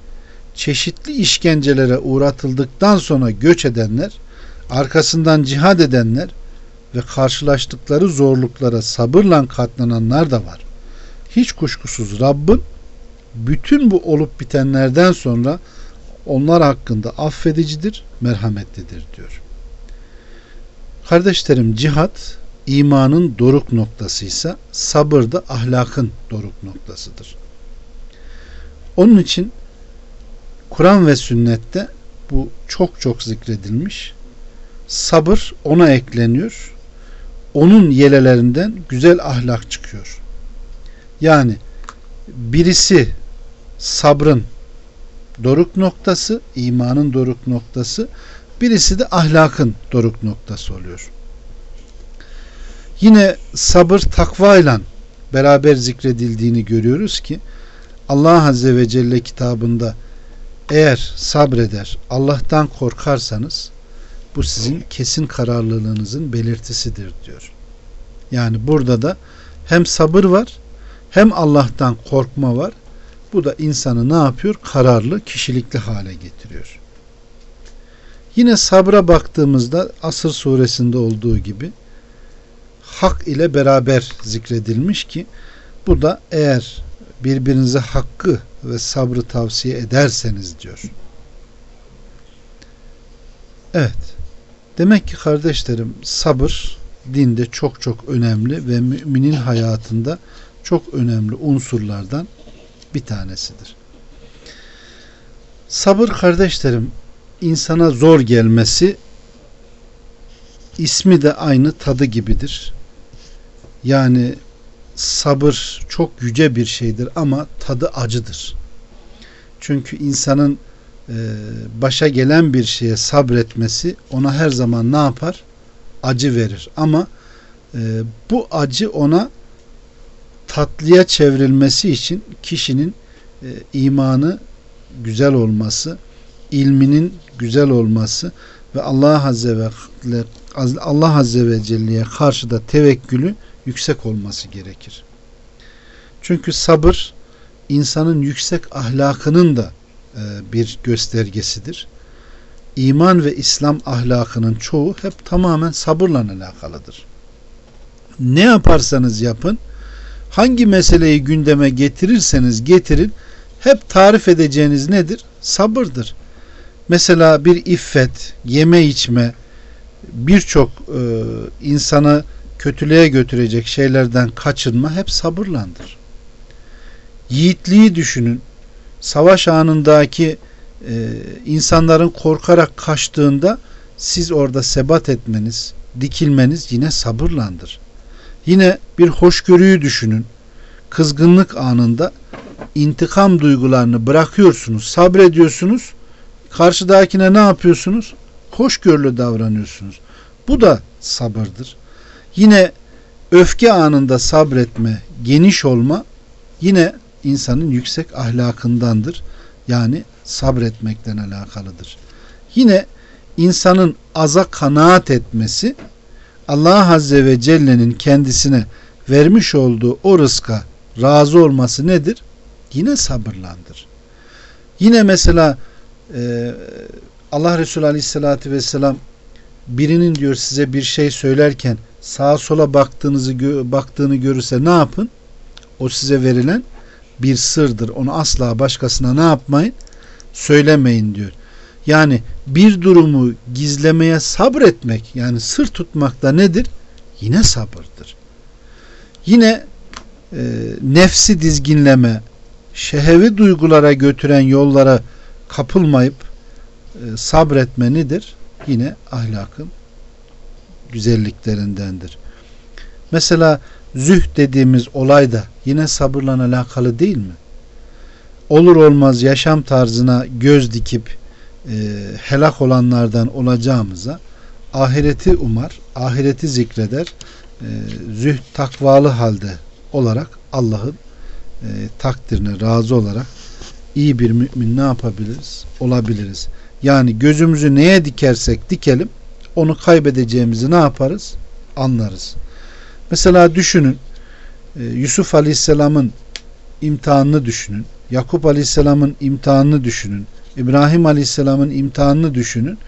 çeşitli işkencelere uğratıldıktan sonra göç edenler, arkasından cihad edenler ve karşılaştıkları zorluklara sabırla katlananlar da var. Hiç kuşkusuz Rabbin bütün bu olup bitenlerden sonra onlar hakkında affedicidir, merhametlidir diyor. Kardeşlerim cihat imanın doruk noktasıysa sabır da ahlakın doruk noktasıdır. Onun için Kur'an ve sünnette bu çok çok zikredilmiş. Sabır ona ekleniyor. Onun yelelerinden güzel ahlak çıkıyor. Yani birisi sabrın doruk noktası, imanın doruk noktası, birisi de ahlakın doruk noktası oluyor. Yine sabır takva ile beraber zikredildiğini görüyoruz ki Allah Azze ve Celle kitabında eğer sabreder, Allah'tan korkarsanız bu sizin kesin kararlılığınızın belirtisidir diyor. Yani burada da hem sabır var hem Allah'tan korkma var. Bu da insanı ne yapıyor? Kararlı, kişilikli hale getiriyor. Yine sabra baktığımızda Asır suresinde olduğu gibi hak ile beraber zikredilmiş ki bu da eğer birbirinize hakkı ve sabrı tavsiye ederseniz diyor. Evet. Demek ki kardeşlerim sabır dinde çok çok önemli ve müminin hayatında çok önemli unsurlardan bir tanesidir. Sabır kardeşlerim insana zor gelmesi ismi de aynı tadı gibidir. Yani sabır çok yüce bir şeydir ama tadı acıdır. Çünkü insanın e, başa gelen bir şeye sabretmesi ona her zaman ne yapar? Acı verir. Ama e, bu acı ona tatlıya çevrilmesi için kişinin e, imanı güzel olması, ilminin güzel olması ve Allah Azze ve Allah Azze ve Celle'ye karşı da tevekkülü yüksek olması gerekir. Çünkü sabır insanın yüksek ahlakının da e, bir göstergesidir. İman ve İslam ahlakının çoğu hep tamamen sabırla alakalıdır. Ne yaparsanız yapın, hangi meseleyi gündeme getirirseniz getirin, hep tarif edeceğiniz nedir? Sabırdır. Mesela bir iffet, yeme içme, birçok e, insanı kötülüğe götürecek şeylerden kaçınma hep sabırlandır. Yiğitliği düşünün. Savaş anındaki e, insanların korkarak kaçtığında siz orada sebat etmeniz, dikilmeniz yine sabırlandır. Yine bir hoşgörüyü düşünün. Kızgınlık anında intikam duygularını bırakıyorsunuz, sabrediyorsunuz. Karşıdakine ne yapıyorsunuz? Hoşgörülü davranıyorsunuz. Bu da sabırdır. Yine öfke anında sabretme, geniş olma yine insanın yüksek ahlakındandır. Yani sabretmekten alakalıdır. Yine insanın aza kanaat etmesi Allah Azze ve Celle'nin kendisine vermiş olduğu o rızka razı olması nedir? Yine sabırlandır. Yine mesela e, Allah Resulü Aleyhisselatü Vesselam birinin diyor size bir şey söylerken sağa sola baktığınızı baktığını görürse ne yapın? O size verilen bir sırdır. Onu asla başkasına ne yapmayın? Söylemeyin diyor. Yani bir durumu gizlemeye sabretmek yani sır tutmak da nedir? Yine sabırdır. Yine e, nefsi dizginleme, şehevi duygulara götüren yollara kapılmayıp e, sabretme nedir? Yine ahlakın güzelliklerindendir. Mesela züh dediğimiz olay da yine sabırla alakalı değil mi? Olur olmaz yaşam tarzına göz dikip e, helak olanlardan olacağımıza ahireti umar, ahireti zikreder, e, zühd takvalı halde olarak Allah'ın e, takdirine razı olarak iyi bir mümin ne yapabiliriz? Olabiliriz. Yani gözümüzü neye dikersek dikelim onu kaybedeceğimizi ne yaparız? Anlarız. Mesela düşünün e, Yusuf Aleyhisselam'ın imtihanını düşünün. Yakup Aleyhisselam'ın imtihanını düşünün. İbrahim Aleyhisselam'ın imtihanını düşünün.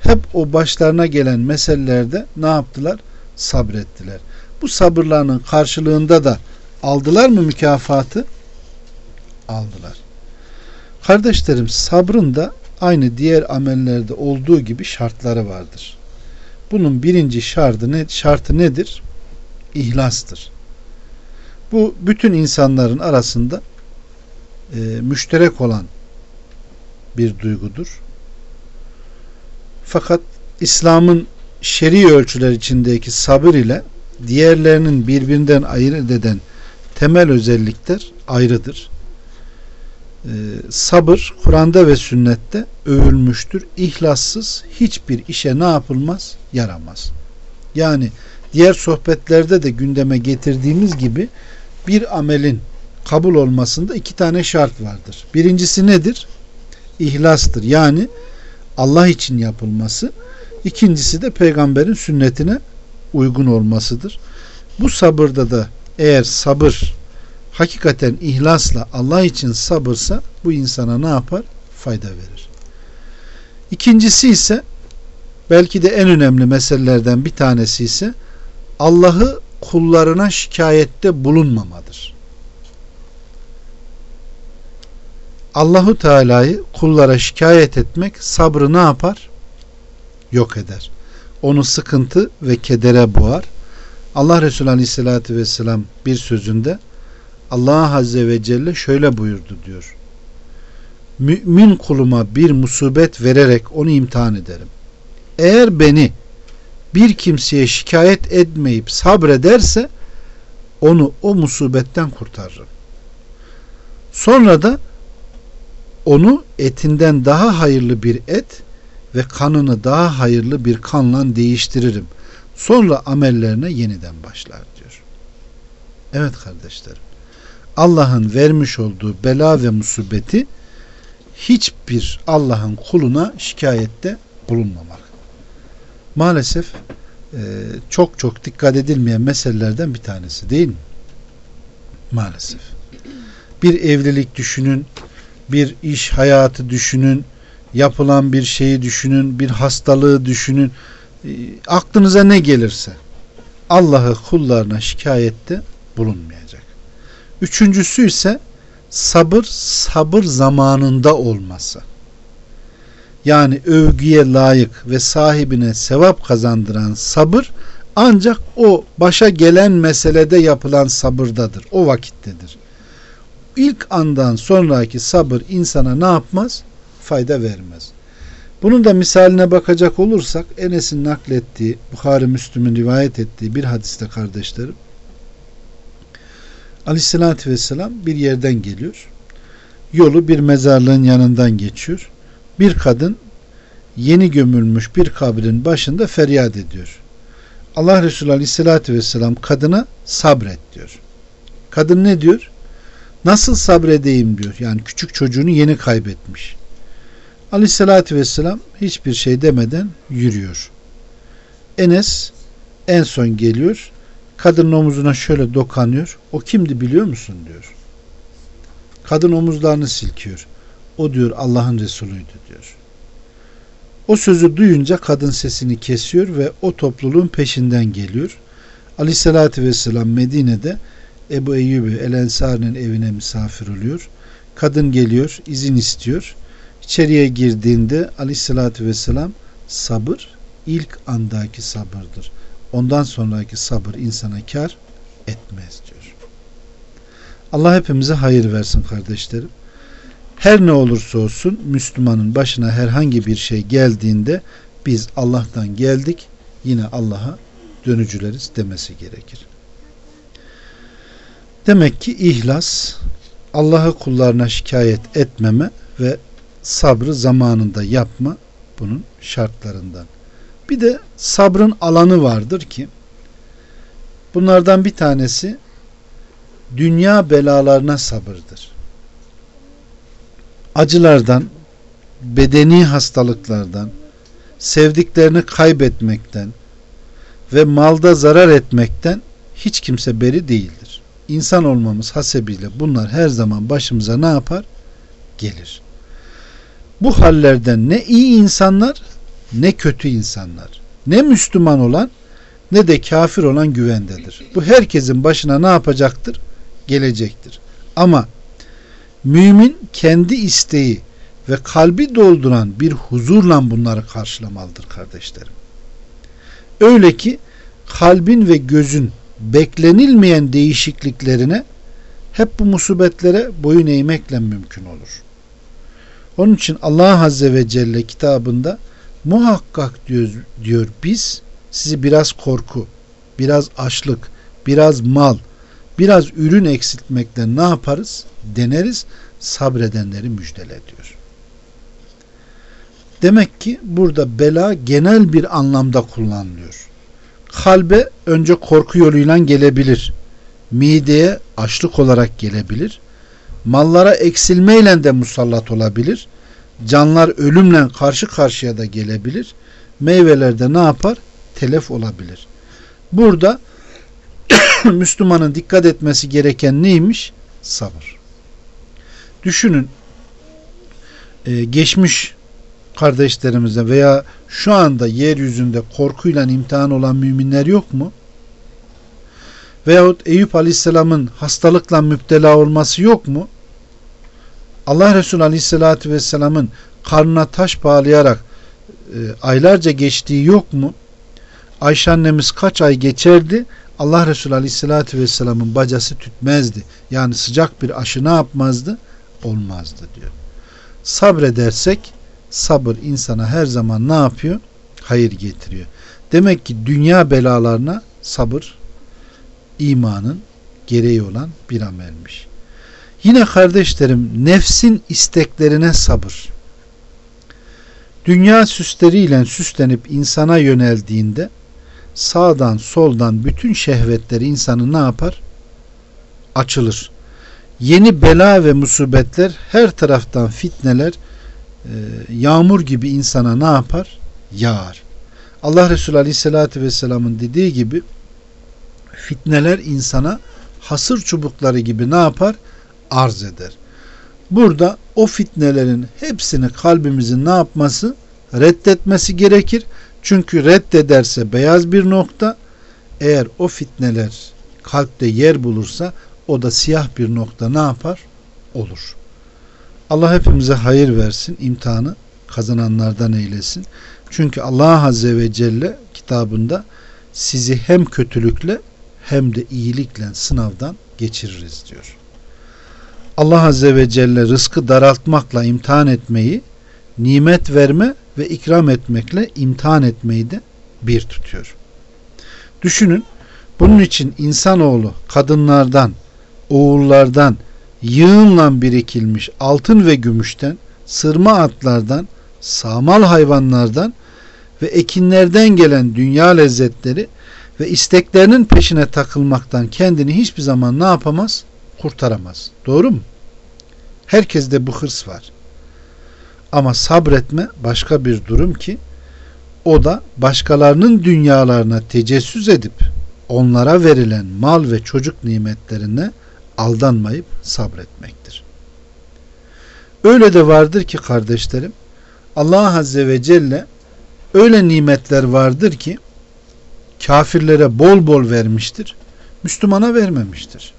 Hep o başlarına gelen meselelerde ne yaptılar? Sabrettiler. Bu sabırlarının karşılığında da aldılar mı mükafatı? Aldılar. Kardeşlerim sabrın da aynı diğer amellerde olduğu gibi şartları vardır. Bunun birinci şartı, ne, şartı nedir? İhlastır. Bu bütün insanların arasında e, müşterek olan bir duygudur. Fakat İslam'ın şer'i ölçüler içindeki sabır ile diğerlerinin birbirinden ayırt eden temel özellikler ayrıdır. Ee, sabır Kur'an'da ve sünnette övülmüştür. İhlassız hiçbir işe ne yapılmaz? Yaramaz. Yani diğer sohbetlerde de gündeme getirdiğimiz gibi bir amelin kabul olmasında iki tane şart vardır. Birincisi nedir? İhlastır. Yani Allah için yapılması. İkincisi de peygamberin sünnetine uygun olmasıdır. Bu sabırda da eğer sabır hakikaten ihlasla Allah için sabırsa bu insana ne yapar? Fayda verir. İkincisi ise belki de en önemli meselelerden bir tanesi ise Allah'ı kullarına şikayette bulunmamadır. Allahu Teala'yı kullara şikayet etmek sabrı ne yapar? Yok eder. Onu sıkıntı ve kedere boğar. Allah Resulü Aleyhisselatü Vesselam bir sözünde Allah Azze ve Celle şöyle buyurdu diyor. Mümin kuluma bir musibet vererek onu imtihan ederim. Eğer beni bir kimseye şikayet etmeyip sabrederse onu o musibetten kurtarırım. Sonra da onu etinden daha hayırlı bir et ve kanını daha hayırlı bir kanla değiştiririm. Sonra amellerine yeniden başlar diyor. Evet kardeşlerim. Allah'ın vermiş olduğu bela ve musibeti hiçbir Allah'ın kuluna şikayette bulunmamak. Maalesef e, çok çok dikkat edilmeyen meselelerden bir tanesi değil mi? Maalesef. Bir evlilik düşünün, bir iş hayatı düşünün, yapılan bir şeyi düşünün, bir hastalığı düşünün. E, aklınıza ne gelirse Allah'ı kullarına şikayette bulunmayacak. Üçüncüsü ise sabır sabır zamanında olması. Yani övgüye layık ve sahibine sevap kazandıran sabır ancak o başa gelen meselede yapılan sabırdadır. O vakittedir. İlk andan sonraki sabır insana ne yapmaz? Fayda vermez. Bunun da misaline bakacak olursak Enes'in naklettiği, Bukhari Müslüm'ün rivayet ettiği bir hadiste kardeşlerim Aleyhissalatü vesselam bir yerden geliyor. Yolu bir mezarlığın yanından geçiyor. Bir kadın yeni gömülmüş bir kabrin başında feryat ediyor. Allah Resulü Aleyhisselatü Vesselam kadına sabret diyor. Kadın ne diyor? Nasıl sabredeyim diyor. Yani küçük çocuğunu yeni kaybetmiş. Aleyhisselatü Vesselam hiçbir şey demeden yürüyor. Enes en son geliyor. Kadının omuzuna şöyle dokanıyor. O kimdi biliyor musun diyor. Kadın omuzlarını silkiyor. O diyor Allah'ın Resulüydü diyor. O sözü duyunca kadın sesini kesiyor ve o topluluğun peşinden geliyor. Aleyhissalatü vesselam Medine'de Ebu Eyyubi El Ensari'nin evine misafir oluyor. Kadın geliyor, izin istiyor. İçeriye girdiğinde Aleyhissalatü vesselam sabır ilk andaki sabırdır. Ondan sonraki sabır insana kar etmez diyor. Allah hepimize hayır versin kardeşlerim. Her ne olursa olsun Müslümanın başına herhangi bir şey geldiğinde biz Allah'tan geldik yine Allah'a dönücüleriz demesi gerekir. Demek ki ihlas Allah'ı kullarına şikayet etmeme ve sabrı zamanında yapma bunun şartlarından. Bir de sabrın alanı vardır ki bunlardan bir tanesi dünya belalarına sabırdır. Acılardan, bedeni hastalıklardan, sevdiklerini kaybetmekten ve malda zarar etmekten hiç kimse beri değildir. İnsan olmamız hasebiyle bunlar her zaman başımıza ne yapar? Gelir. Bu hallerden ne iyi insanlar ne kötü insanlar, ne Müslüman olan ne de kafir olan güvendedir. Bu herkesin başına ne yapacaktır? Gelecektir. Ama mümin kendi isteği ve kalbi dolduran bir huzurla bunları karşılamalıdır kardeşlerim. Öyle ki kalbin ve gözün beklenilmeyen değişikliklerine hep bu musibetlere boyun eğmekle mümkün olur. Onun için Allah Azze ve Celle kitabında muhakkak diyor, diyor biz sizi biraz korku, biraz açlık, biraz mal, biraz ürün eksiltmekle ne yaparız? Deneriz, sabredenleri müjdele diyor. Demek ki burada bela genel bir anlamda kullanılıyor. Kalbe önce korku yoluyla gelebilir. Mideye açlık olarak gelebilir. Mallara eksilmeyle de musallat olabilir. Canlar ölümle karşı karşıya da gelebilir. Meyvelerde ne yapar? Telef olabilir. Burada Müslümanın dikkat etmesi gereken neymiş? Sabır. Düşünün e, geçmiş kardeşlerimize veya şu anda yeryüzünde korkuyla imtihan olan müminler yok mu? Veyahut Eyüp Aleyhisselam'ın hastalıkla müptela olması yok mu? Allah Resulü Aleyhisselatü Vesselam'ın karnına taş bağlayarak e, aylarca geçtiği yok mu? Ayşe annemiz kaç ay geçerdi? Allah Resulü Aleyhisselatü Vesselam'ın bacası tütmezdi. Yani sıcak bir aşı ne yapmazdı? Olmazdı diyor. Sabredersek sabır insana her zaman ne yapıyor? Hayır getiriyor. Demek ki dünya belalarına sabır imanın gereği olan bir amelmiş. Yine kardeşlerim nefsin isteklerine sabır. Dünya süsleriyle süslenip insana yöneldiğinde sağdan soldan bütün şehvetleri insanı ne yapar? Açılır. Yeni bela ve musibetler her taraftan fitneler e, yağmur gibi insana ne yapar? Yağar. Allah Resulü Aleyhisselatü Vesselam'ın dediği gibi fitneler insana hasır çubukları gibi ne yapar? Arz eder. Burada o fitnelerin hepsini kalbimizin ne yapması? Reddetmesi gerekir. Çünkü reddederse beyaz bir nokta, eğer o fitneler kalpte yer bulursa o da siyah bir nokta ne yapar? Olur. Allah hepimize hayır versin, imtihanı kazananlardan eylesin. Çünkü Allah Azze ve Celle kitabında sizi hem kötülükle hem de iyilikle sınavdan geçiririz diyor. Allah Azze ve Celle rızkı daraltmakla imtihan etmeyi, nimet verme ve ikram etmekle imtihan etmeyi de bir tutuyor. Düşünün, bunun için insanoğlu kadınlardan, oğullardan, yığınla birikilmiş altın ve gümüşten, sırma atlardan, sağmal hayvanlardan ve ekinlerden gelen dünya lezzetleri ve isteklerinin peşine takılmaktan kendini hiçbir zaman ne yapamaz? Kurtaramaz. Doğru mu? Herkeste bu hırs var. Ama sabretme başka bir durum ki o da başkalarının dünyalarına tecessüs edip onlara verilen mal ve çocuk nimetlerine aldanmayıp sabretmektir. Öyle de vardır ki kardeşlerim Allah Azze ve Celle öyle nimetler vardır ki kafirlere bol bol vermiştir. Müslümana vermemiştir.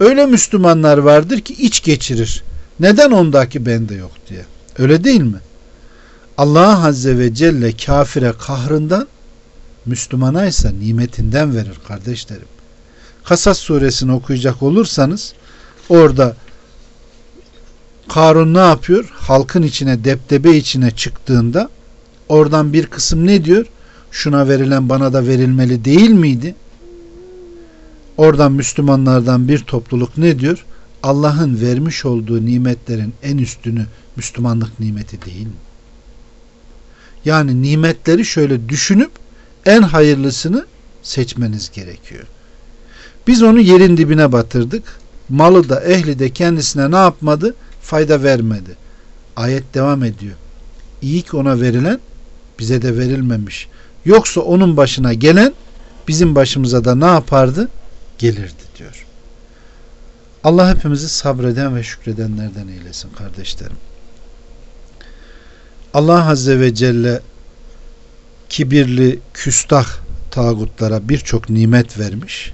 Öyle Müslümanlar vardır ki iç geçirir. Neden ondaki bende yok diye. Öyle değil mi? Allah Azze ve Celle kafire kahrından Müslümana ise nimetinden verir kardeşlerim. Kasas suresini okuyacak olursanız orada Karun ne yapıyor? Halkın içine deptebe içine çıktığında oradan bir kısım ne diyor? Şuna verilen bana da verilmeli değil miydi? Oradan Müslümanlardan bir topluluk ne diyor? Allah'ın vermiş olduğu nimetlerin en üstünü Müslümanlık nimeti değil mi? Yani nimetleri şöyle düşünüp en hayırlısını seçmeniz gerekiyor. Biz onu yerin dibine batırdık. Malı da ehli de kendisine ne yapmadı? Fayda vermedi. Ayet devam ediyor. İyi ki ona verilen bize de verilmemiş. Yoksa onun başına gelen bizim başımıza da ne yapardı? Gelirdi diyor. Allah hepimizi sabreden ve şükredenlerden eylesin kardeşlerim. Allah Azze ve Celle kibirli, küstah tağutlara birçok nimet vermiş.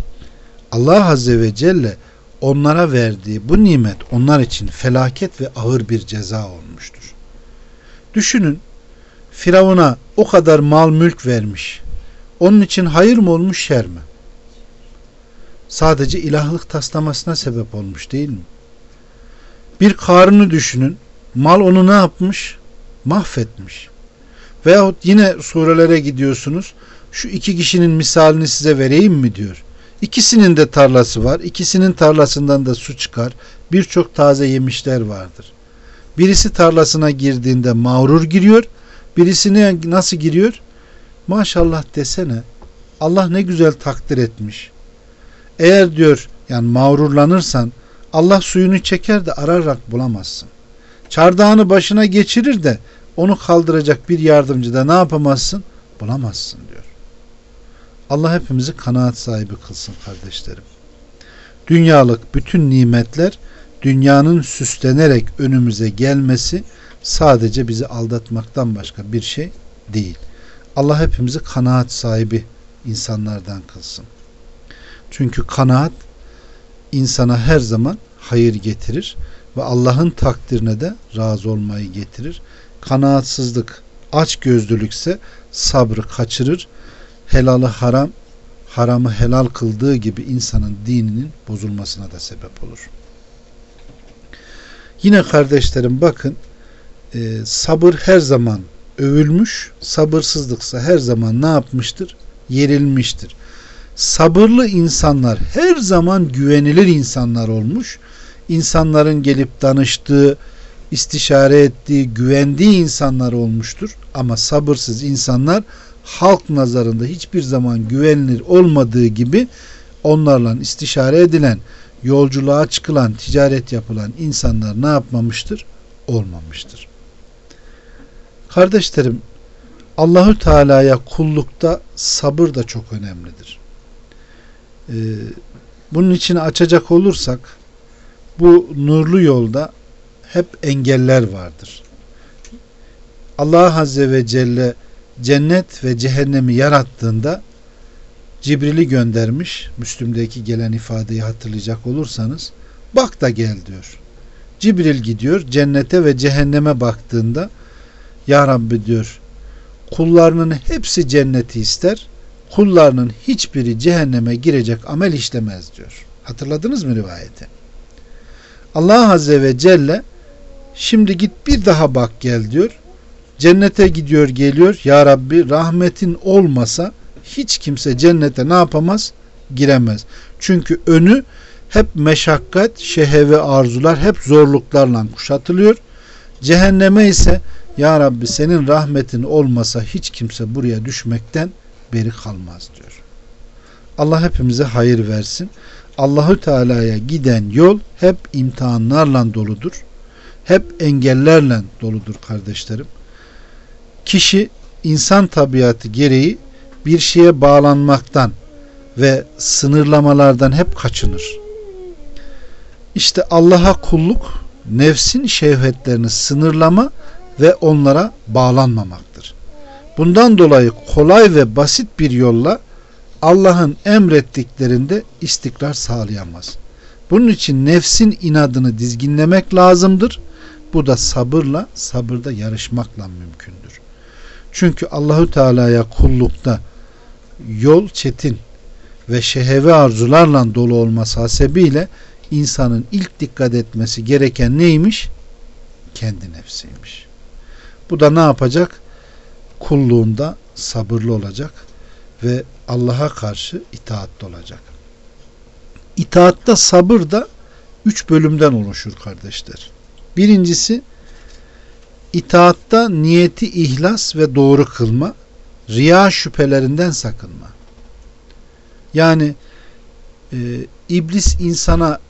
Allah Azze ve Celle onlara verdiği bu nimet onlar için felaket ve ağır bir ceza olmuştur. Düşünün Firavun'a o kadar mal mülk vermiş. Onun için hayır mı olmuş şer mi? Sadece ilahlık taslamasına sebep olmuş değil mi? Bir karını düşünün. Mal onu ne yapmış? Mahvetmiş. Veyahut yine surelere gidiyorsunuz. Şu iki kişinin misalini size vereyim mi diyor. İkisinin de tarlası var. İkisinin tarlasından da su çıkar. Birçok taze yemişler vardır. Birisi tarlasına girdiğinde mağrur giriyor. Birisine nasıl giriyor? Maşallah desene. Allah ne güzel takdir etmiş. Eğer diyor yani mağrurlanırsan Allah suyunu çeker de ararak bulamazsın. Çardağını başına geçirir de onu kaldıracak bir yardımcı da ne yapamazsın? Bulamazsın diyor. Allah hepimizi kanaat sahibi kılsın kardeşlerim. Dünyalık bütün nimetler dünyanın süslenerek önümüze gelmesi sadece bizi aldatmaktan başka bir şey değil. Allah hepimizi kanaat sahibi insanlardan kılsın. Çünkü kanaat insana her zaman hayır getirir ve Allah'ın takdirine de razı olmayı getirir. Kanaatsızlık, aç gözlülükse sabrı kaçırır. Helalı haram, haramı helal kıldığı gibi insanın dininin bozulmasına da sebep olur. Yine kardeşlerim bakın e, sabır her zaman övülmüş, sabırsızlıksa her zaman ne yapmıştır? Yerilmiştir. Sabırlı insanlar her zaman güvenilir insanlar olmuş. İnsanların gelip danıştığı, istişare ettiği, güvendiği insanlar olmuştur. Ama sabırsız insanlar halk nazarında hiçbir zaman güvenilir olmadığı gibi onlarla istişare edilen, yolculuğa çıkılan, ticaret yapılan insanlar ne yapmamıştır? Olmamıştır. Kardeşlerim, Allahü Teala'ya kullukta sabır da çok önemlidir. Ee, bunun için açacak olursak bu nurlu yolda hep engeller vardır. Allah Azze ve Celle cennet ve cehennemi yarattığında Cibril'i göndermiş. Müslüm'deki gelen ifadeyi hatırlayacak olursanız bak da gel diyor. Cibril gidiyor cennete ve cehenneme baktığında Ya Rabbi diyor kullarının hepsi cenneti ister kullarının hiçbiri cehenneme girecek amel işlemez diyor. Hatırladınız mı rivayeti? Allah Azze ve Celle şimdi git bir daha bak gel diyor. Cennete gidiyor geliyor. Ya Rabbi rahmetin olmasa hiç kimse cennete ne yapamaz? Giremez. Çünkü önü hep meşakkat, şehve arzular hep zorluklarla kuşatılıyor. Cehenneme ise Ya Rabbi senin rahmetin olmasa hiç kimse buraya düşmekten beri kalmaz diyor. Allah hepimize hayır versin. Allahü Teala'ya giden yol hep imtihanlarla doludur. Hep engellerle doludur kardeşlerim. Kişi insan tabiatı gereği bir şeye bağlanmaktan ve sınırlamalardan hep kaçınır. İşte Allah'a kulluk nefsin şehvetlerini sınırlama ve onlara bağlanmamaktır. Bundan dolayı kolay ve basit bir yolla Allah'ın emrettiklerinde istikrar sağlayamaz. Bunun için nefsin inadını dizginlemek lazımdır. Bu da sabırla, sabırda yarışmakla mümkündür. Çünkü Allahü Teala'ya kullukta yol çetin ve şehve arzularla dolu olması hasebiyle insanın ilk dikkat etmesi gereken neymiş? Kendi nefsiymiş. Bu da ne yapacak? Kulluğunda sabırlı olacak ve Allah'a karşı itaatli olacak. İtaatta sabır da üç bölümden oluşur kardeşler. Birincisi itaatta niyeti ihlas ve doğru kılma, riya şüphelerinden sakınma. Yani e, iblis insana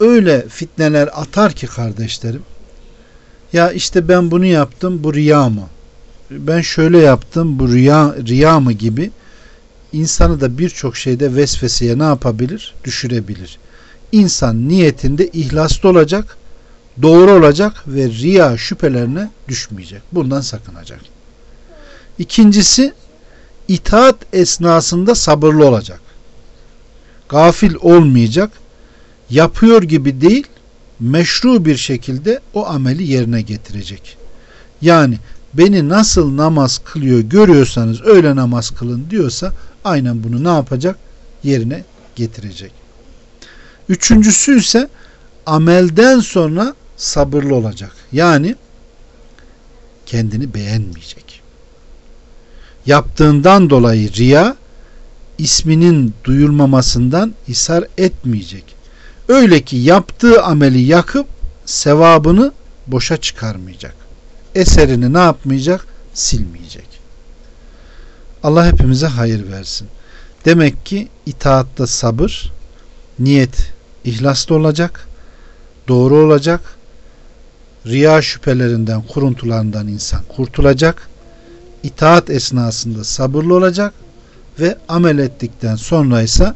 öyle fitneler atar ki kardeşlerim. Ya işte ben bunu yaptım bu riya mı? Ben şöyle yaptım bu riya, riya mı gibi insanı da birçok şeyde vesveseye ne yapabilir? Düşürebilir. İnsan niyetinde ihlaslı olacak, doğru olacak ve riya şüphelerine düşmeyecek. Bundan sakınacak. İkincisi itaat esnasında sabırlı olacak. Gafil olmayacak. Yapıyor gibi değil, meşru bir şekilde o ameli yerine getirecek. Yani beni nasıl namaz kılıyor görüyorsanız öyle namaz kılın diyorsa aynen bunu ne yapacak? Yerine getirecek. Üçüncüsü ise amelden sonra sabırlı olacak. Yani kendini beğenmeyecek. Yaptığından dolayı riya isminin duyulmamasından isar etmeyecek. Öyle ki yaptığı ameli yakıp sevabını boşa çıkarmayacak. Eserini ne yapmayacak? Silmeyecek. Allah hepimize hayır versin. Demek ki itaatta sabır, niyet ihlaslı olacak, doğru olacak, riya şüphelerinden, kuruntularından insan kurtulacak, itaat esnasında sabırlı olacak ve amel ettikten sonra ise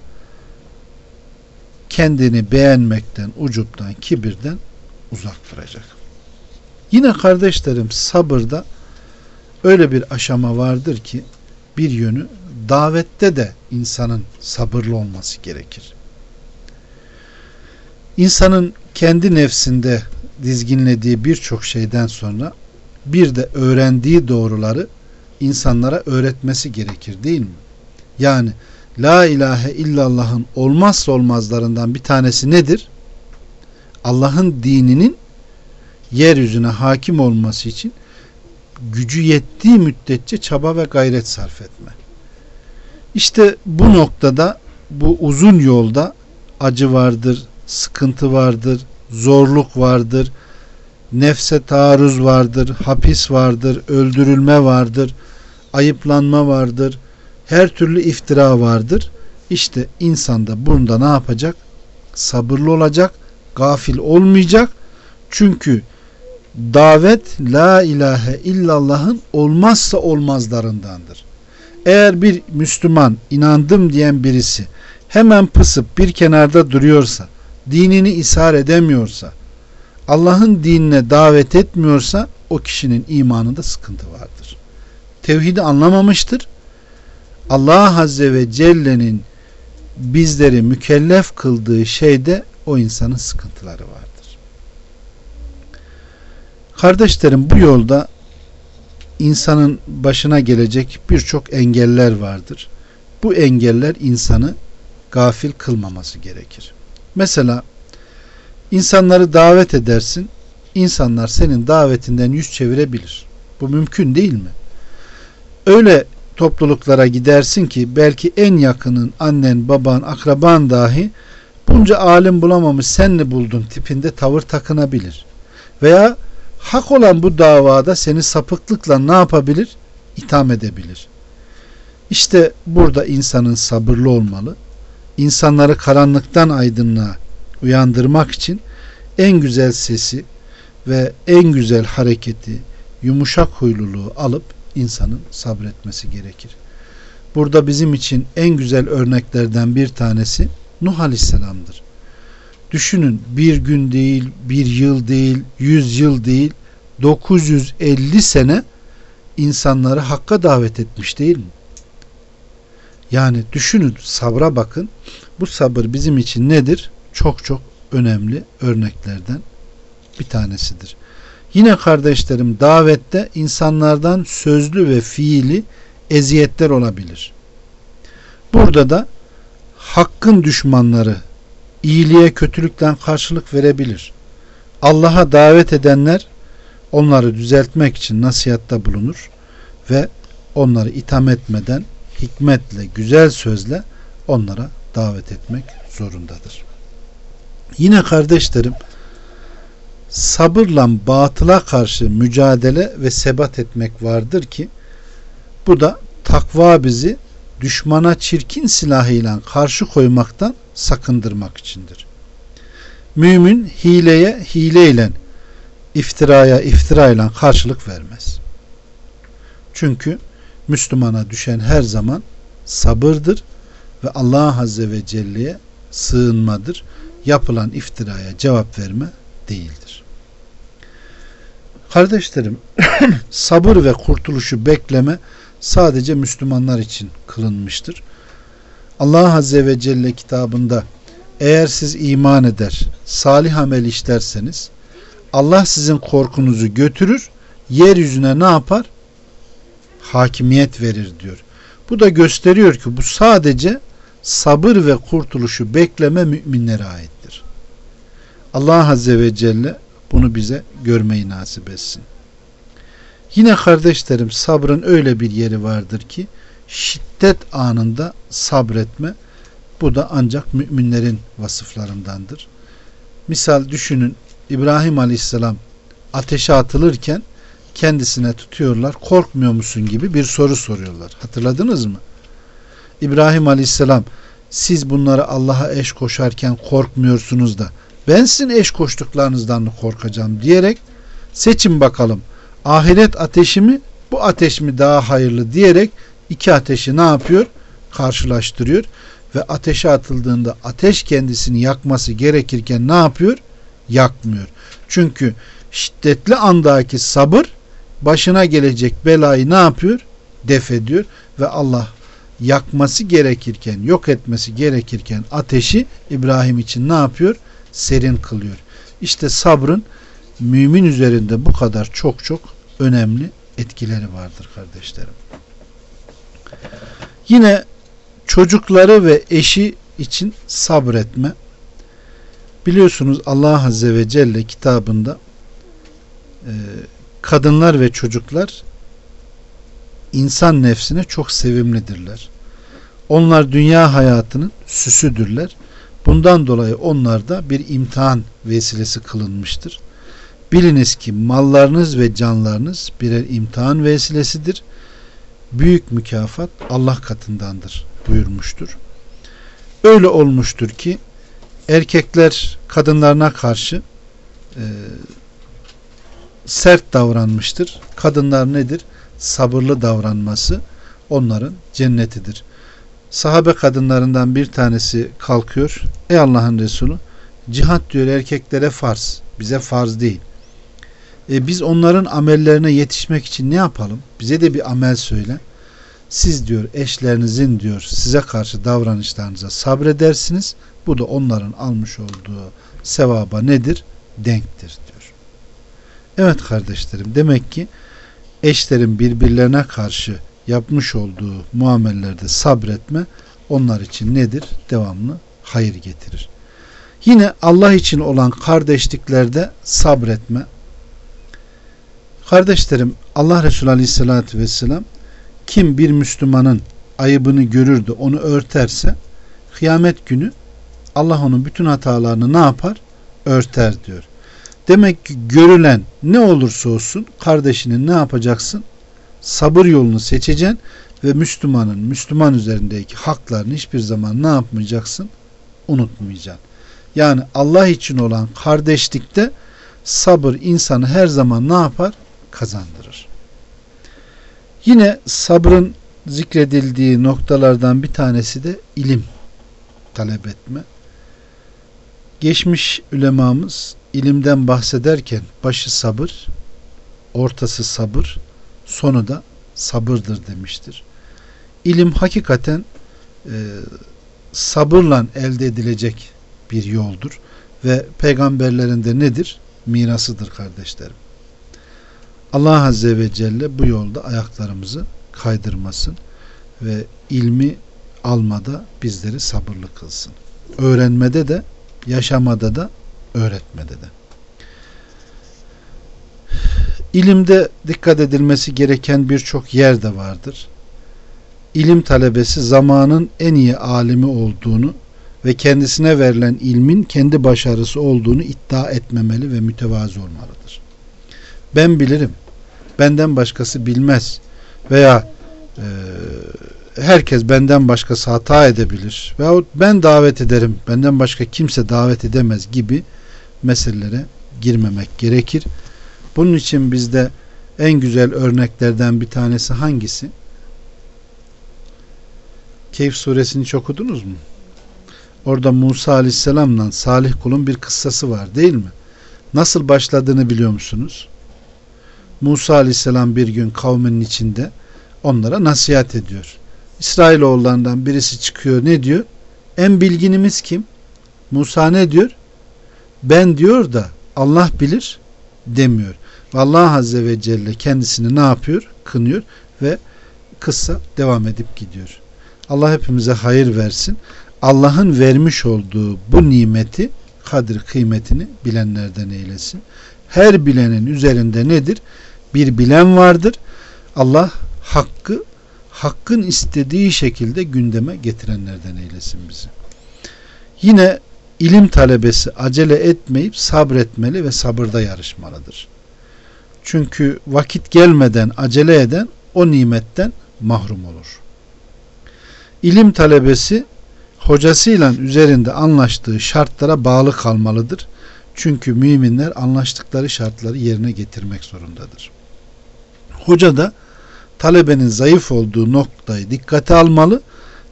kendini beğenmekten, ucuptan, kibirden uzak duracak. Yine kardeşlerim sabırda öyle bir aşama vardır ki bir yönü davette de insanın sabırlı olması gerekir. İnsanın kendi nefsinde dizginlediği birçok şeyden sonra bir de öğrendiği doğruları insanlara öğretmesi gerekir değil mi? Yani La ilahe illallah'ın olmazsa olmazlarından bir tanesi nedir? Allah'ın dininin yeryüzüne hakim olması için gücü yettiği müddetçe çaba ve gayret sarf etme. İşte bu noktada bu uzun yolda acı vardır, sıkıntı vardır, zorluk vardır, nefse taarruz vardır, hapis vardır, öldürülme vardır, ayıplanma vardır, her türlü iftira vardır. İşte insanda bunda ne yapacak? Sabırlı olacak, gafil olmayacak. Çünkü davet la ilahe illallah'ın olmazsa olmazlarındandır. Eğer bir Müslüman inandım diyen birisi hemen pısıp bir kenarda duruyorsa, dinini ishar edemiyorsa, Allah'ın dinine davet etmiyorsa o kişinin imanında sıkıntı vardır. Tevhidi anlamamıştır. Allah Azze ve Celle'nin bizleri mükellef kıldığı şeyde o insanın sıkıntıları vardır. Kardeşlerim bu yolda insanın başına gelecek birçok engeller vardır. Bu engeller insanı gafil kılmaması gerekir. Mesela insanları davet edersin. insanlar senin davetinden yüz çevirebilir. Bu mümkün değil mi? Öyle topluluklara gidersin ki belki en yakının annen, baban, akraban dahi bunca alim bulamamış sen ne buldun tipinde tavır takınabilir. Veya hak olan bu davada seni sapıklıkla ne yapabilir? İtham edebilir. İşte burada insanın sabırlı olmalı. İnsanları karanlıktan aydınlığa uyandırmak için en güzel sesi ve en güzel hareketi, yumuşak huyluluğu alıp insanın sabretmesi gerekir. Burada bizim için en güzel örneklerden bir tanesi Nuh Aleyhisselam'dır. Düşünün bir gün değil, bir yıl değil, yüz yıl değil, 950 sene insanları hakka davet etmiş değil mi? Yani düşünün sabra bakın. Bu sabır bizim için nedir? Çok çok önemli örneklerden bir tanesidir. Yine kardeşlerim davette insanlardan sözlü ve fiili eziyetler olabilir. Burada da hakkın düşmanları iyiliğe kötülükten karşılık verebilir. Allah'a davet edenler onları düzeltmek için nasihatta bulunur ve onları itham etmeden hikmetle, güzel sözle onlara davet etmek zorundadır. Yine kardeşlerim sabırla batıla karşı mücadele ve sebat etmek vardır ki bu da takva bizi düşmana çirkin silahıyla karşı koymaktan sakındırmak içindir. Mümin hileye hileyle iftiraya iftirayla karşılık vermez. Çünkü Müslümana düşen her zaman sabırdır ve Allah Azze ve Celle'ye sığınmadır. Yapılan iftiraya cevap verme değildir. Kardeşlerim, sabır ve kurtuluşu bekleme sadece Müslümanlar için kılınmıştır. Allah Azze ve Celle kitabında eğer siz iman eder, salih amel işlerseniz Allah sizin korkunuzu götürür, yeryüzüne ne yapar? Hakimiyet verir diyor. Bu da gösteriyor ki bu sadece sabır ve kurtuluşu bekleme müminlere aittir. Allah Azze ve Celle bunu bize görmeyi nasip etsin. Yine kardeşlerim sabrın öyle bir yeri vardır ki şiddet anında sabretme bu da ancak müminlerin vasıflarındandır. Misal düşünün İbrahim Aleyhisselam ateşe atılırken kendisine tutuyorlar korkmuyor musun gibi bir soru soruyorlar. Hatırladınız mı? İbrahim Aleyhisselam siz bunları Allah'a eş koşarken korkmuyorsunuz da ben sizin eş koştuklarınızdan mı korkacağım diyerek seçin bakalım ahiret ateşi mi bu ateş mi daha hayırlı diyerek iki ateşi ne yapıyor? Karşılaştırıyor ve ateşe atıldığında ateş kendisini yakması gerekirken ne yapıyor? Yakmıyor. Çünkü şiddetli andaki sabır başına gelecek belayı ne yapıyor? Def ediyor ve Allah yakması gerekirken, yok etmesi gerekirken ateşi İbrahim için ne yapıyor? Serin kılıyor. İşte sabrın mümin üzerinde bu kadar çok çok önemli etkileri vardır kardeşlerim. Yine çocukları ve eşi için sabretme. Biliyorsunuz Allah Azze ve Celle kitabında e, kadınlar ve çocuklar insan nefsine çok sevimlidirler. Onlar dünya hayatının süsüdürler. Bundan dolayı onlar da bir imtihan vesilesi kılınmıştır. Biliniz ki mallarınız ve canlarınız birer imtihan vesilesidir. Büyük mükafat Allah katındandır buyurmuştur. Öyle olmuştur ki erkekler kadınlarına karşı e, sert davranmıştır. Kadınlar nedir? Sabırlı davranması onların cennetidir. Sahabe kadınlarından bir tanesi kalkıyor. Ey Allah'ın Resulü cihat diyor erkeklere farz. Bize farz değil. E, biz onların amellerine yetişmek için ne yapalım? Bize de bir amel söyle. Siz diyor eşlerinizin diyor size karşı davranışlarınıza sabredersiniz. Bu da onların almış olduğu sevaba nedir? Denktir diyor. Evet kardeşlerim demek ki eşlerin birbirlerine karşı yapmış olduğu muamellerde sabretme onlar için nedir? Devamlı hayır getirir. Yine Allah için olan kardeşliklerde sabretme. Kardeşlerim Allah Resulü Aleyhisselatü Vesselam kim bir Müslümanın ayıbını görür de onu örterse kıyamet günü Allah onun bütün hatalarını ne yapar? Örter diyor. Demek ki görülen ne olursa olsun kardeşinin ne yapacaksın? Sabır yolunu seçeceksin ve Müslümanın Müslüman üzerindeki haklarını hiçbir zaman ne yapmayacaksın? Unutmayacaksın. Yani Allah için olan kardeşlikte sabır insanı her zaman ne yapar? Kazandırır. Yine sabrın zikredildiği noktalardan bir tanesi de ilim talep etme. Geçmiş ülemamız ilimden bahsederken başı sabır, ortası sabır, sonu da sabırdır demiştir. İlim hakikaten e, sabırla elde edilecek bir yoldur ve peygamberlerin de nedir? Mirasıdır kardeşlerim. Allah Azze ve Celle bu yolda ayaklarımızı kaydırmasın ve ilmi almada bizleri sabırlı kılsın. Öğrenmede de, yaşamada da, öğretmede de. İlimde dikkat edilmesi gereken birçok yer de vardır. İlim talebesi zamanın en iyi alimi olduğunu ve kendisine verilen ilmin kendi başarısı olduğunu iddia etmemeli ve mütevazı olmalıdır. Ben bilirim, benden başkası bilmez veya e, herkes benden başkası hata edebilir veyahut ben davet ederim, benden başka kimse davet edemez gibi meselelere girmemek gerekir. Bunun için bizde en güzel örneklerden bir tanesi hangisi? Keyif suresini hiç okudunuz mu? Orada Musa aleyhisselamla Salih kulun bir kıssası var değil mi? Nasıl başladığını biliyor musunuz? Musa aleyhisselam bir gün kavminin içinde onlara nasihat ediyor. İsrailoğullarından birisi çıkıyor ne diyor? En bilginimiz kim? Musa ne diyor? Ben diyor da Allah bilir demiyor. Allah Azze ve Celle kendisini ne yapıyor? Kınıyor ve kıssa devam edip gidiyor. Allah hepimize hayır versin. Allah'ın vermiş olduğu bu nimeti kadir kıymetini bilenlerden eylesin. Her bilenin üzerinde nedir? Bir bilen vardır. Allah hakkı hakkın istediği şekilde gündeme getirenlerden eylesin bizi. Yine ilim talebesi acele etmeyip sabretmeli ve sabırda yarışmalıdır. Çünkü vakit gelmeden acele eden o nimetten mahrum olur. İlim talebesi hocasıyla üzerinde anlaştığı şartlara bağlı kalmalıdır. Çünkü müminler anlaştıkları şartları yerine getirmek zorundadır. Hoca da talebenin zayıf olduğu noktayı dikkate almalı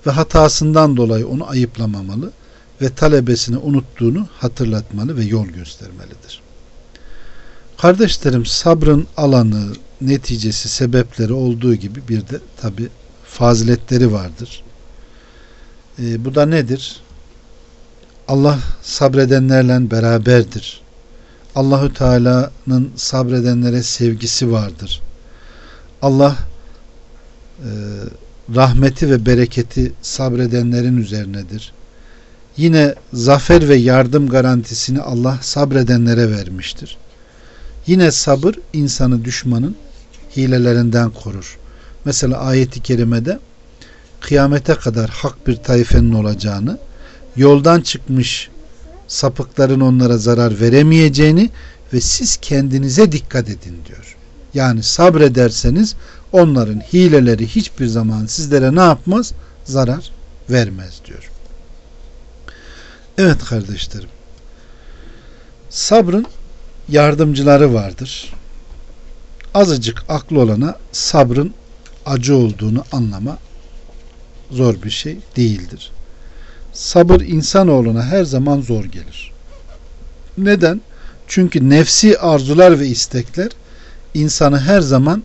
ve hatasından dolayı onu ayıplamamalı ve talebesini unuttuğunu hatırlatmalı ve yol göstermelidir. Kardeşlerim sabrın alanı, neticesi, sebepleri olduğu gibi bir de tabi faziletleri vardır. E, bu da nedir? Allah sabredenlerle beraberdir. Allahü Teala'nın sabredenlere sevgisi vardır. Allah e, rahmeti ve bereketi sabredenlerin üzerinedir. Yine zafer ve yardım garantisini Allah sabredenlere vermiştir. Yine sabır insanı düşmanın hilelerinden korur. Mesela ayeti kerimede kıyamete kadar hak bir tayfenin olacağını, yoldan çıkmış sapıkların onlara zarar veremeyeceğini ve siz kendinize dikkat edin diyor. Yani sabrederseniz onların hileleri hiçbir zaman sizlere ne yapmaz? Zarar vermez diyor. Evet kardeşlerim. Sabrın yardımcıları vardır. Azıcık aklı olana sabrın acı olduğunu anlama zor bir şey değildir. Sabır insanoğluna her zaman zor gelir. Neden? Çünkü nefsi arzular ve istekler insanı her zaman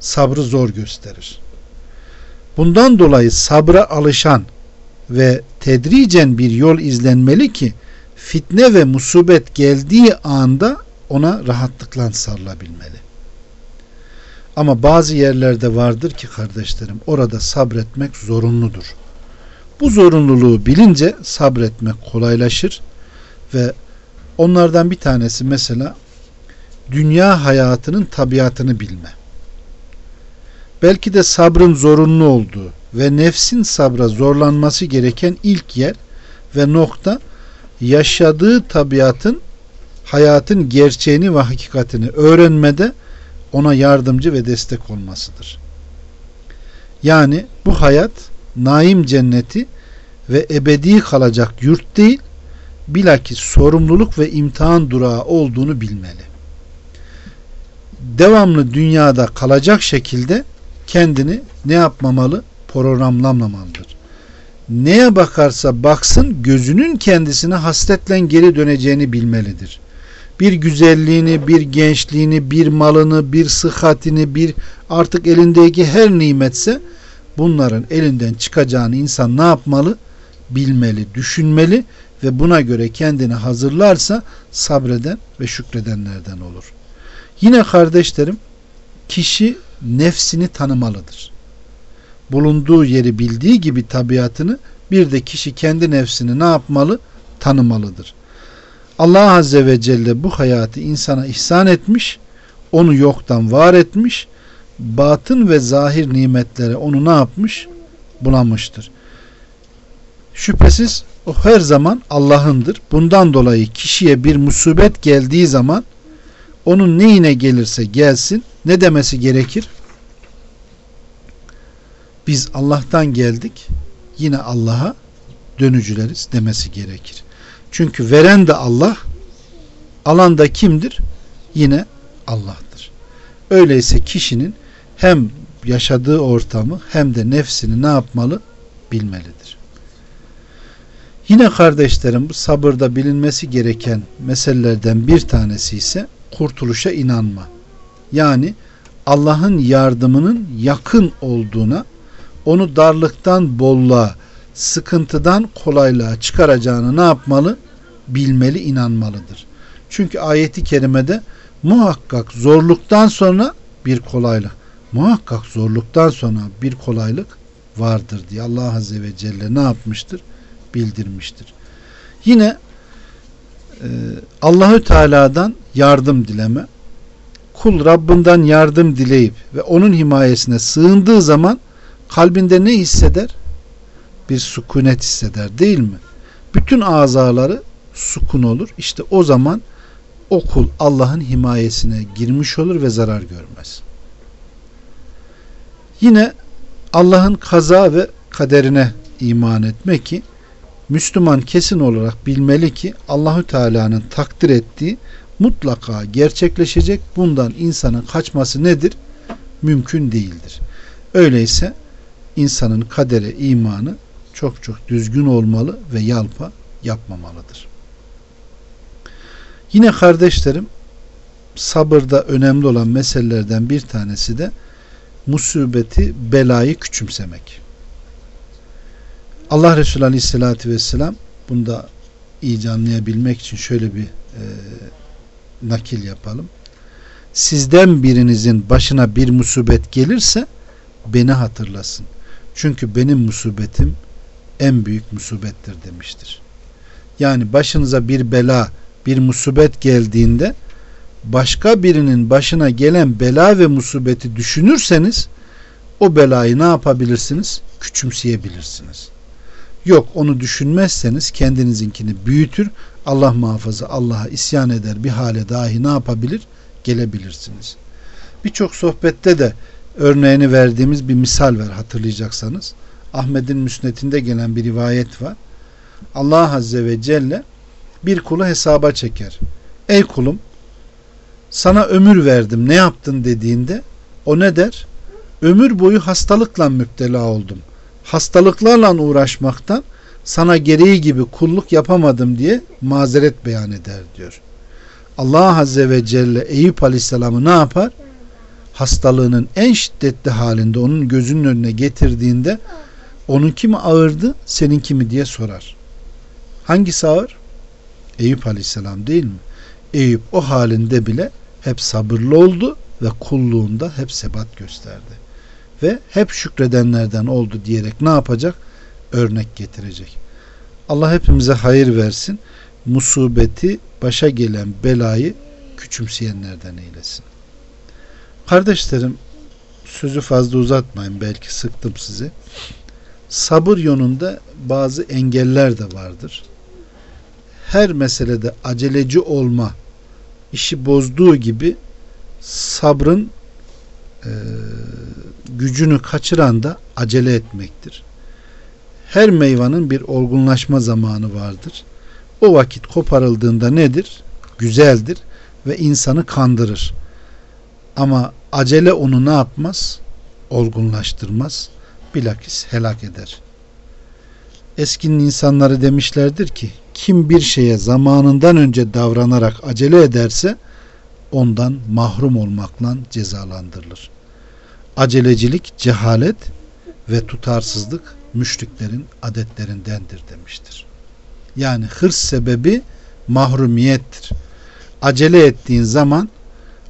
sabrı zor gösterir. Bundan dolayı sabra alışan ve tedricen bir yol izlenmeli ki fitne ve musibet geldiği anda ona rahatlıkla sarılabilmeli. Ama bazı yerlerde vardır ki kardeşlerim orada sabretmek zorunludur. Bu zorunluluğu bilince sabretmek kolaylaşır ve onlardan bir tanesi mesela dünya hayatının tabiatını bilme. Belki de sabrın zorunlu olduğu ve nefsin sabra zorlanması gereken ilk yer ve nokta yaşadığı tabiatın hayatın gerçeğini ve hakikatini öğrenmede ona yardımcı ve destek olmasıdır. Yani bu hayat naim cenneti ve ebedi kalacak yurt değil, bilakis sorumluluk ve imtihan durağı olduğunu bilmeli. Devamlı dünyada kalacak şekilde kendini ne yapmamalı? Programlamamalıdır. Neye bakarsa baksın gözünün kendisine hasretle geri döneceğini bilmelidir bir güzelliğini, bir gençliğini, bir malını, bir sıhhatini, bir artık elindeki her nimetse bunların elinden çıkacağını insan ne yapmalı? Bilmeli, düşünmeli ve buna göre kendini hazırlarsa sabreden ve şükredenlerden olur. Yine kardeşlerim kişi nefsini tanımalıdır. Bulunduğu yeri bildiği gibi tabiatını bir de kişi kendi nefsini ne yapmalı? Tanımalıdır. Allah Azze ve Celle bu hayatı insana ihsan etmiş, onu yoktan var etmiş, batın ve zahir nimetlere onu ne yapmış? Bulamıştır. Şüphesiz o her zaman Allah'ındır. Bundan dolayı kişiye bir musibet geldiği zaman onun neyine gelirse gelsin ne demesi gerekir? Biz Allah'tan geldik yine Allah'a dönücüleriz demesi gerekir. Çünkü veren de Allah alan da kimdir? Yine Allah'tır. Öyleyse kişinin hem yaşadığı ortamı hem de nefsini ne yapmalı? Bilmelidir. Yine kardeşlerim bu sabırda bilinmesi gereken meselelerden bir tanesi ise kurtuluşa inanma. Yani Allah'ın yardımının yakın olduğuna, onu darlıktan bolluğa, sıkıntıdan kolaylığa çıkaracağını ne yapmalı? Bilmeli, inanmalıdır. Çünkü ayeti kerimede muhakkak zorluktan sonra bir kolaylık, muhakkak zorluktan sonra bir kolaylık vardır diye Allah Azze ve Celle ne yapmıştır? Bildirmiştir. Yine Allahü Teala'dan yardım dileme. Kul Rabbinden yardım dileyip ve onun himayesine sığındığı zaman kalbinde ne hisseder? Bir sukunet hisseder değil mi? Bütün azaları sukun olur. İşte o zaman o kul Allah'ın himayesine girmiş olur ve zarar görmez. Yine Allah'ın kaza ve kaderine iman etmek ki Müslüman kesin olarak bilmeli ki Allahü Teala'nın takdir ettiği mutlaka gerçekleşecek. Bundan insanın kaçması nedir? Mümkün değildir. Öyleyse insanın kadere imanı çok çok düzgün olmalı ve yalpa yapmamalıdır. Yine kardeşlerim sabırda önemli olan meselelerden bir tanesi de musibeti, belayı küçümsemek. Allah Resulü Aleyhisselatü Vesselam bunda iyice anlayabilmek için şöyle bir e, nakil yapalım. Sizden birinizin başına bir musibet gelirse beni hatırlasın. Çünkü benim musibetim en büyük musibettir demiştir. Yani başınıza bir bela, bir musibet geldiğinde başka birinin başına gelen bela ve musibeti düşünürseniz o belayı ne yapabilirsiniz? Küçümseyebilirsiniz. Yok onu düşünmezseniz kendinizinkini büyütür. Allah muhafaza Allah'a isyan eder bir hale dahi ne yapabilir? Gelebilirsiniz. Birçok sohbette de örneğini verdiğimiz bir misal var hatırlayacaksanız. Ahmet'in müsnetinde gelen bir rivayet var. Allah Azze ve Celle bir kulu hesaba çeker. Ey kulum sana ömür verdim ne yaptın dediğinde o ne der? Ömür boyu hastalıkla müptela oldum. Hastalıklarla uğraşmaktan sana gereği gibi kulluk yapamadım diye mazeret beyan eder diyor. Allah Azze ve Celle Eyüp Aleyhisselam'ı ne yapar? Hastalığının en şiddetli halinde onun gözünün önüne getirdiğinde onun kimi ağırdı, senin kimi diye sorar. Hangisi ağır? Eyüp Aleyhisselam değil mi? Eyüp o halinde bile hep sabırlı oldu ve kulluğunda hep sebat gösterdi. Ve hep şükredenlerden oldu diyerek ne yapacak? Örnek getirecek. Allah hepimize hayır versin. Musibeti, başa gelen belayı küçümseyenlerden eylesin. Kardeşlerim, sözü fazla uzatmayın. Belki sıktım sizi. Sabır yönünde bazı engeller de vardır. Her meselede aceleci olma, işi bozduğu gibi sabrın e, gücünü kaçıran da acele etmektir. Her meyvanın bir olgunlaşma zamanı vardır. O vakit koparıldığında nedir? Güzeldir ve insanı kandırır. Ama acele onu ne yapmaz? Olgunlaştırmaz. Bilakis helak eder. Eskinin insanları demişlerdir ki kim bir şeye zamanından önce davranarak acele ederse ondan mahrum olmakla cezalandırılır. Acelecilik, cehalet ve tutarsızlık müşriklerin adetlerindendir demiştir. Yani hırs sebebi mahrumiyettir. Acele ettiğin zaman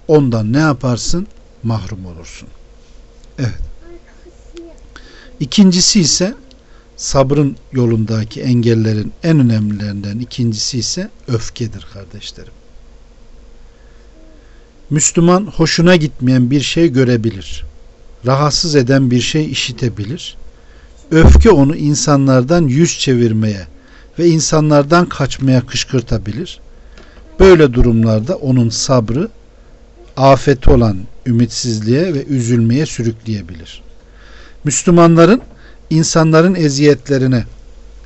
ondan ne yaparsın? Mahrum olursun. Evet. İkincisi ise sabrın yolundaki engellerin en önemlilerinden ikincisi ise öfkedir kardeşlerim. Müslüman hoşuna gitmeyen bir şey görebilir. Rahatsız eden bir şey işitebilir. öfke onu insanlardan yüz çevirmeye ve insanlardan kaçmaya kışkırtabilir. Böyle durumlarda onun sabrı afeti olan ümitsizliğe ve üzülmeye sürükleyebilir. Müslümanların insanların eziyetlerine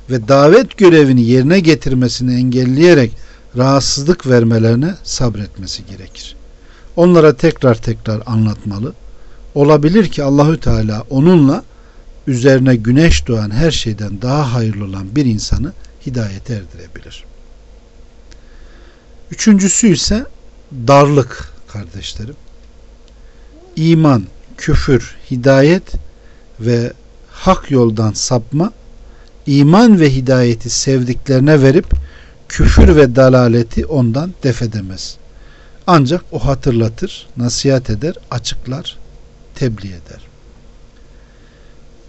ve davet görevini yerine getirmesini engelleyerek rahatsızlık vermelerine sabretmesi gerekir. Onlara tekrar tekrar anlatmalı. Olabilir ki Allahü Teala onunla üzerine güneş doğan her şeyden daha hayırlı olan bir insanı hidayete erdirebilir. Üçüncüsü ise darlık kardeşlerim. İman, küfür, hidayet ve hak yoldan sapma iman ve hidayeti sevdiklerine verip küfür ve dalaleti ondan def edemez. Ancak o hatırlatır, nasihat eder, açıklar, tebliğ eder.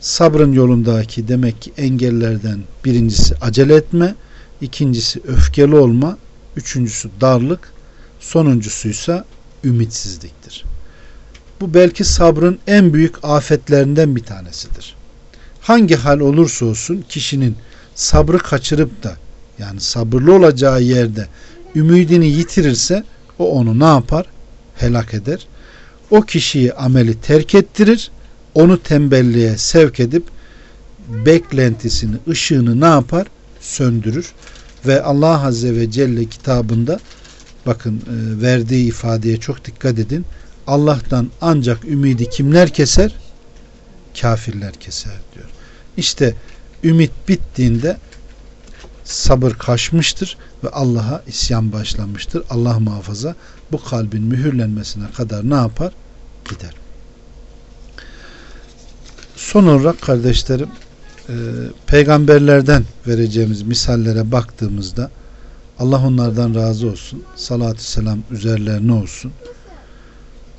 Sabrın yolundaki demek ki engellerden birincisi acele etme, ikincisi öfkeli olma, üçüncüsü darlık, sonuncusuysa ümitsizliktir. Bu belki sabrın en büyük afetlerinden bir tanesidir. Hangi hal olursa olsun kişinin sabrı kaçırıp da yani sabırlı olacağı yerde ümidini yitirirse o onu ne yapar? Helak eder. O kişiyi ameli terk ettirir. Onu tembelliğe sevk edip beklentisini, ışığını ne yapar? Söndürür. Ve Allah Azze ve Celle kitabında bakın e, verdiği ifadeye çok dikkat edin. Allah'tan ancak ümidi kimler keser? Kafirler keser diyor. İşte ümit bittiğinde sabır kaçmıştır ve Allah'a isyan başlamıştır. Allah muhafaza bu kalbin mühürlenmesine kadar ne yapar? Gider. Son olarak kardeşlerim e, peygamberlerden vereceğimiz misallere baktığımızda Allah onlardan razı olsun. Salatü selam üzerlerine olsun.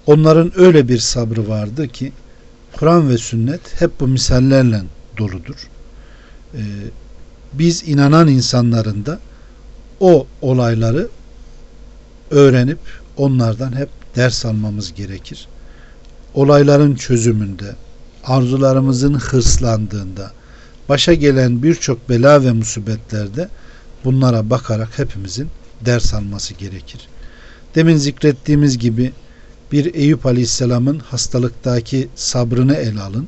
Onların öyle bir sabrı vardı ki Kur'an ve sünnet hep bu misallerle doludur. Ee, biz inanan insanların da o olayları öğrenip onlardan hep ders almamız gerekir. Olayların çözümünde, arzularımızın hırslandığında, başa gelen birçok bela ve musibetlerde bunlara bakarak hepimizin ders alması gerekir. Demin zikrettiğimiz gibi bir Eyüp Aleyhisselam'ın hastalıktaki sabrını ele alın.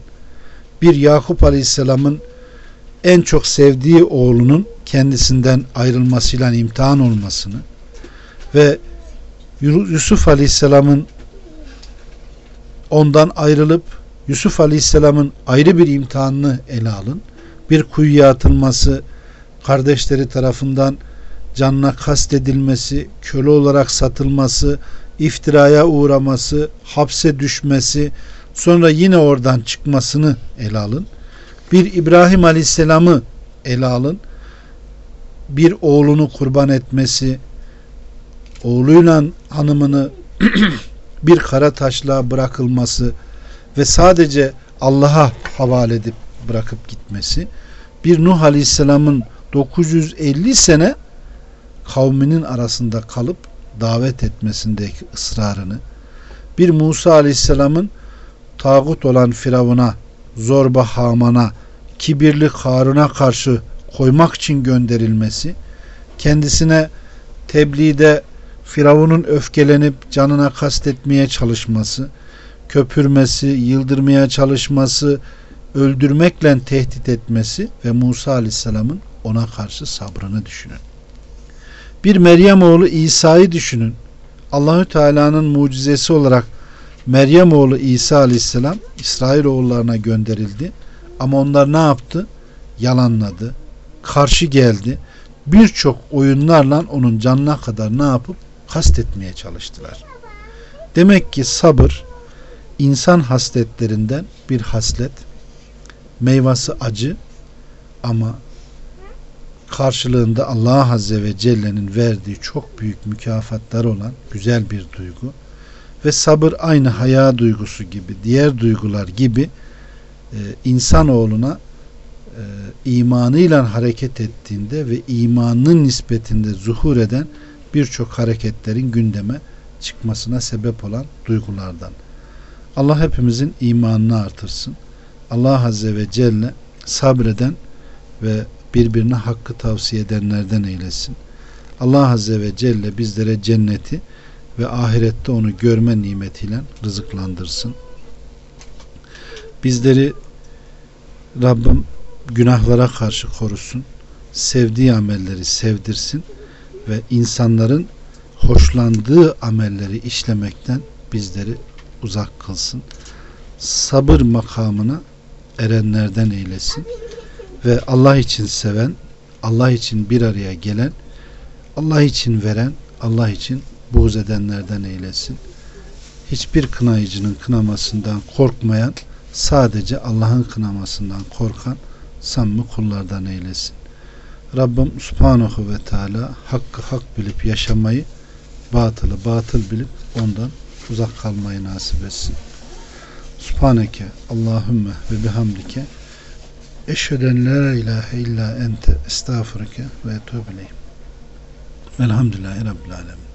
Bir Yakup Aleyhisselam'ın en çok sevdiği oğlunun kendisinden ayrılmasıyla imtihan olmasını ve Yusuf Aleyhisselam'ın ondan ayrılıp Yusuf Aleyhisselam'ın ayrı bir imtihanını ele alın. Bir kuyuya atılması, kardeşleri tarafından canına kastedilmesi, köle olarak satılması, iftiraya uğraması, hapse düşmesi, sonra yine oradan çıkmasını ele alın. Bir İbrahim Aleyhisselam'ı ele alın. Bir oğlunu kurban etmesi, oğluyla hanımını bir kara taşlığa bırakılması ve sadece Allah'a havale edip bırakıp gitmesi, bir Nuh Aleyhisselam'ın 950 sene kavminin arasında kalıp davet etmesindeki ısrarını, bir Musa Aleyhisselam'ın tağut olan Firavun'a, zorba Haman'a, kibirli Karun'a karşı koymak için gönderilmesi, kendisine tebliğde Firavun'un öfkelenip canına kastetmeye çalışması, köpürmesi, yıldırmaya çalışması, öldürmekle tehdit etmesi ve Musa Aleyhisselam'ın ona karşı sabrını düşünün. Bir Meryem oğlu İsa'yı düşünün. Allahü Teala'nın mucizesi olarak Meryem oğlu İsa Aleyhisselam İsrail oğullarına gönderildi. Ama onlar ne yaptı? Yalanladı. Karşı geldi. Birçok oyunlarla onun canına kadar ne yapıp kastetmeye çalıştılar. Demek ki sabır insan hasletlerinden bir haslet. Meyvası acı ama karşılığında Allah Azze ve Celle'nin verdiği çok büyük mükafatlar olan güzel bir duygu ve sabır aynı haya duygusu gibi diğer duygular gibi e, insanoğluna e, imanıyla hareket ettiğinde ve imanının nispetinde zuhur eden birçok hareketlerin gündeme çıkmasına sebep olan duygulardan. Allah hepimizin imanını artırsın. Allah Azze ve Celle sabreden ve birbirine hakkı tavsiye edenlerden eylesin. Allah Azze ve Celle bizlere cenneti ve ahirette onu görme nimetiyle rızıklandırsın. Bizleri Rabbim günahlara karşı korusun. Sevdiği amelleri sevdirsin ve insanların hoşlandığı amelleri işlemekten bizleri uzak kılsın. Sabır makamına erenlerden eylesin ve Allah için seven, Allah için bir araya gelen, Allah için veren, Allah için buğz edenlerden eylesin. Hiçbir kınayıcının kınamasından korkmayan, sadece Allah'ın kınamasından korkan samimi kullardan eylesin. Rabbim Subhanahu ve Teala hakkı hak bilip yaşamayı, batılı batıl bilip ondan uzak kalmayı nasip etsin. Subhaneke Allahümme ve bihamdike eşheden la ilahe illa ente estağfurike ve etûbü Velhamdülillahi Rabbil Alemin.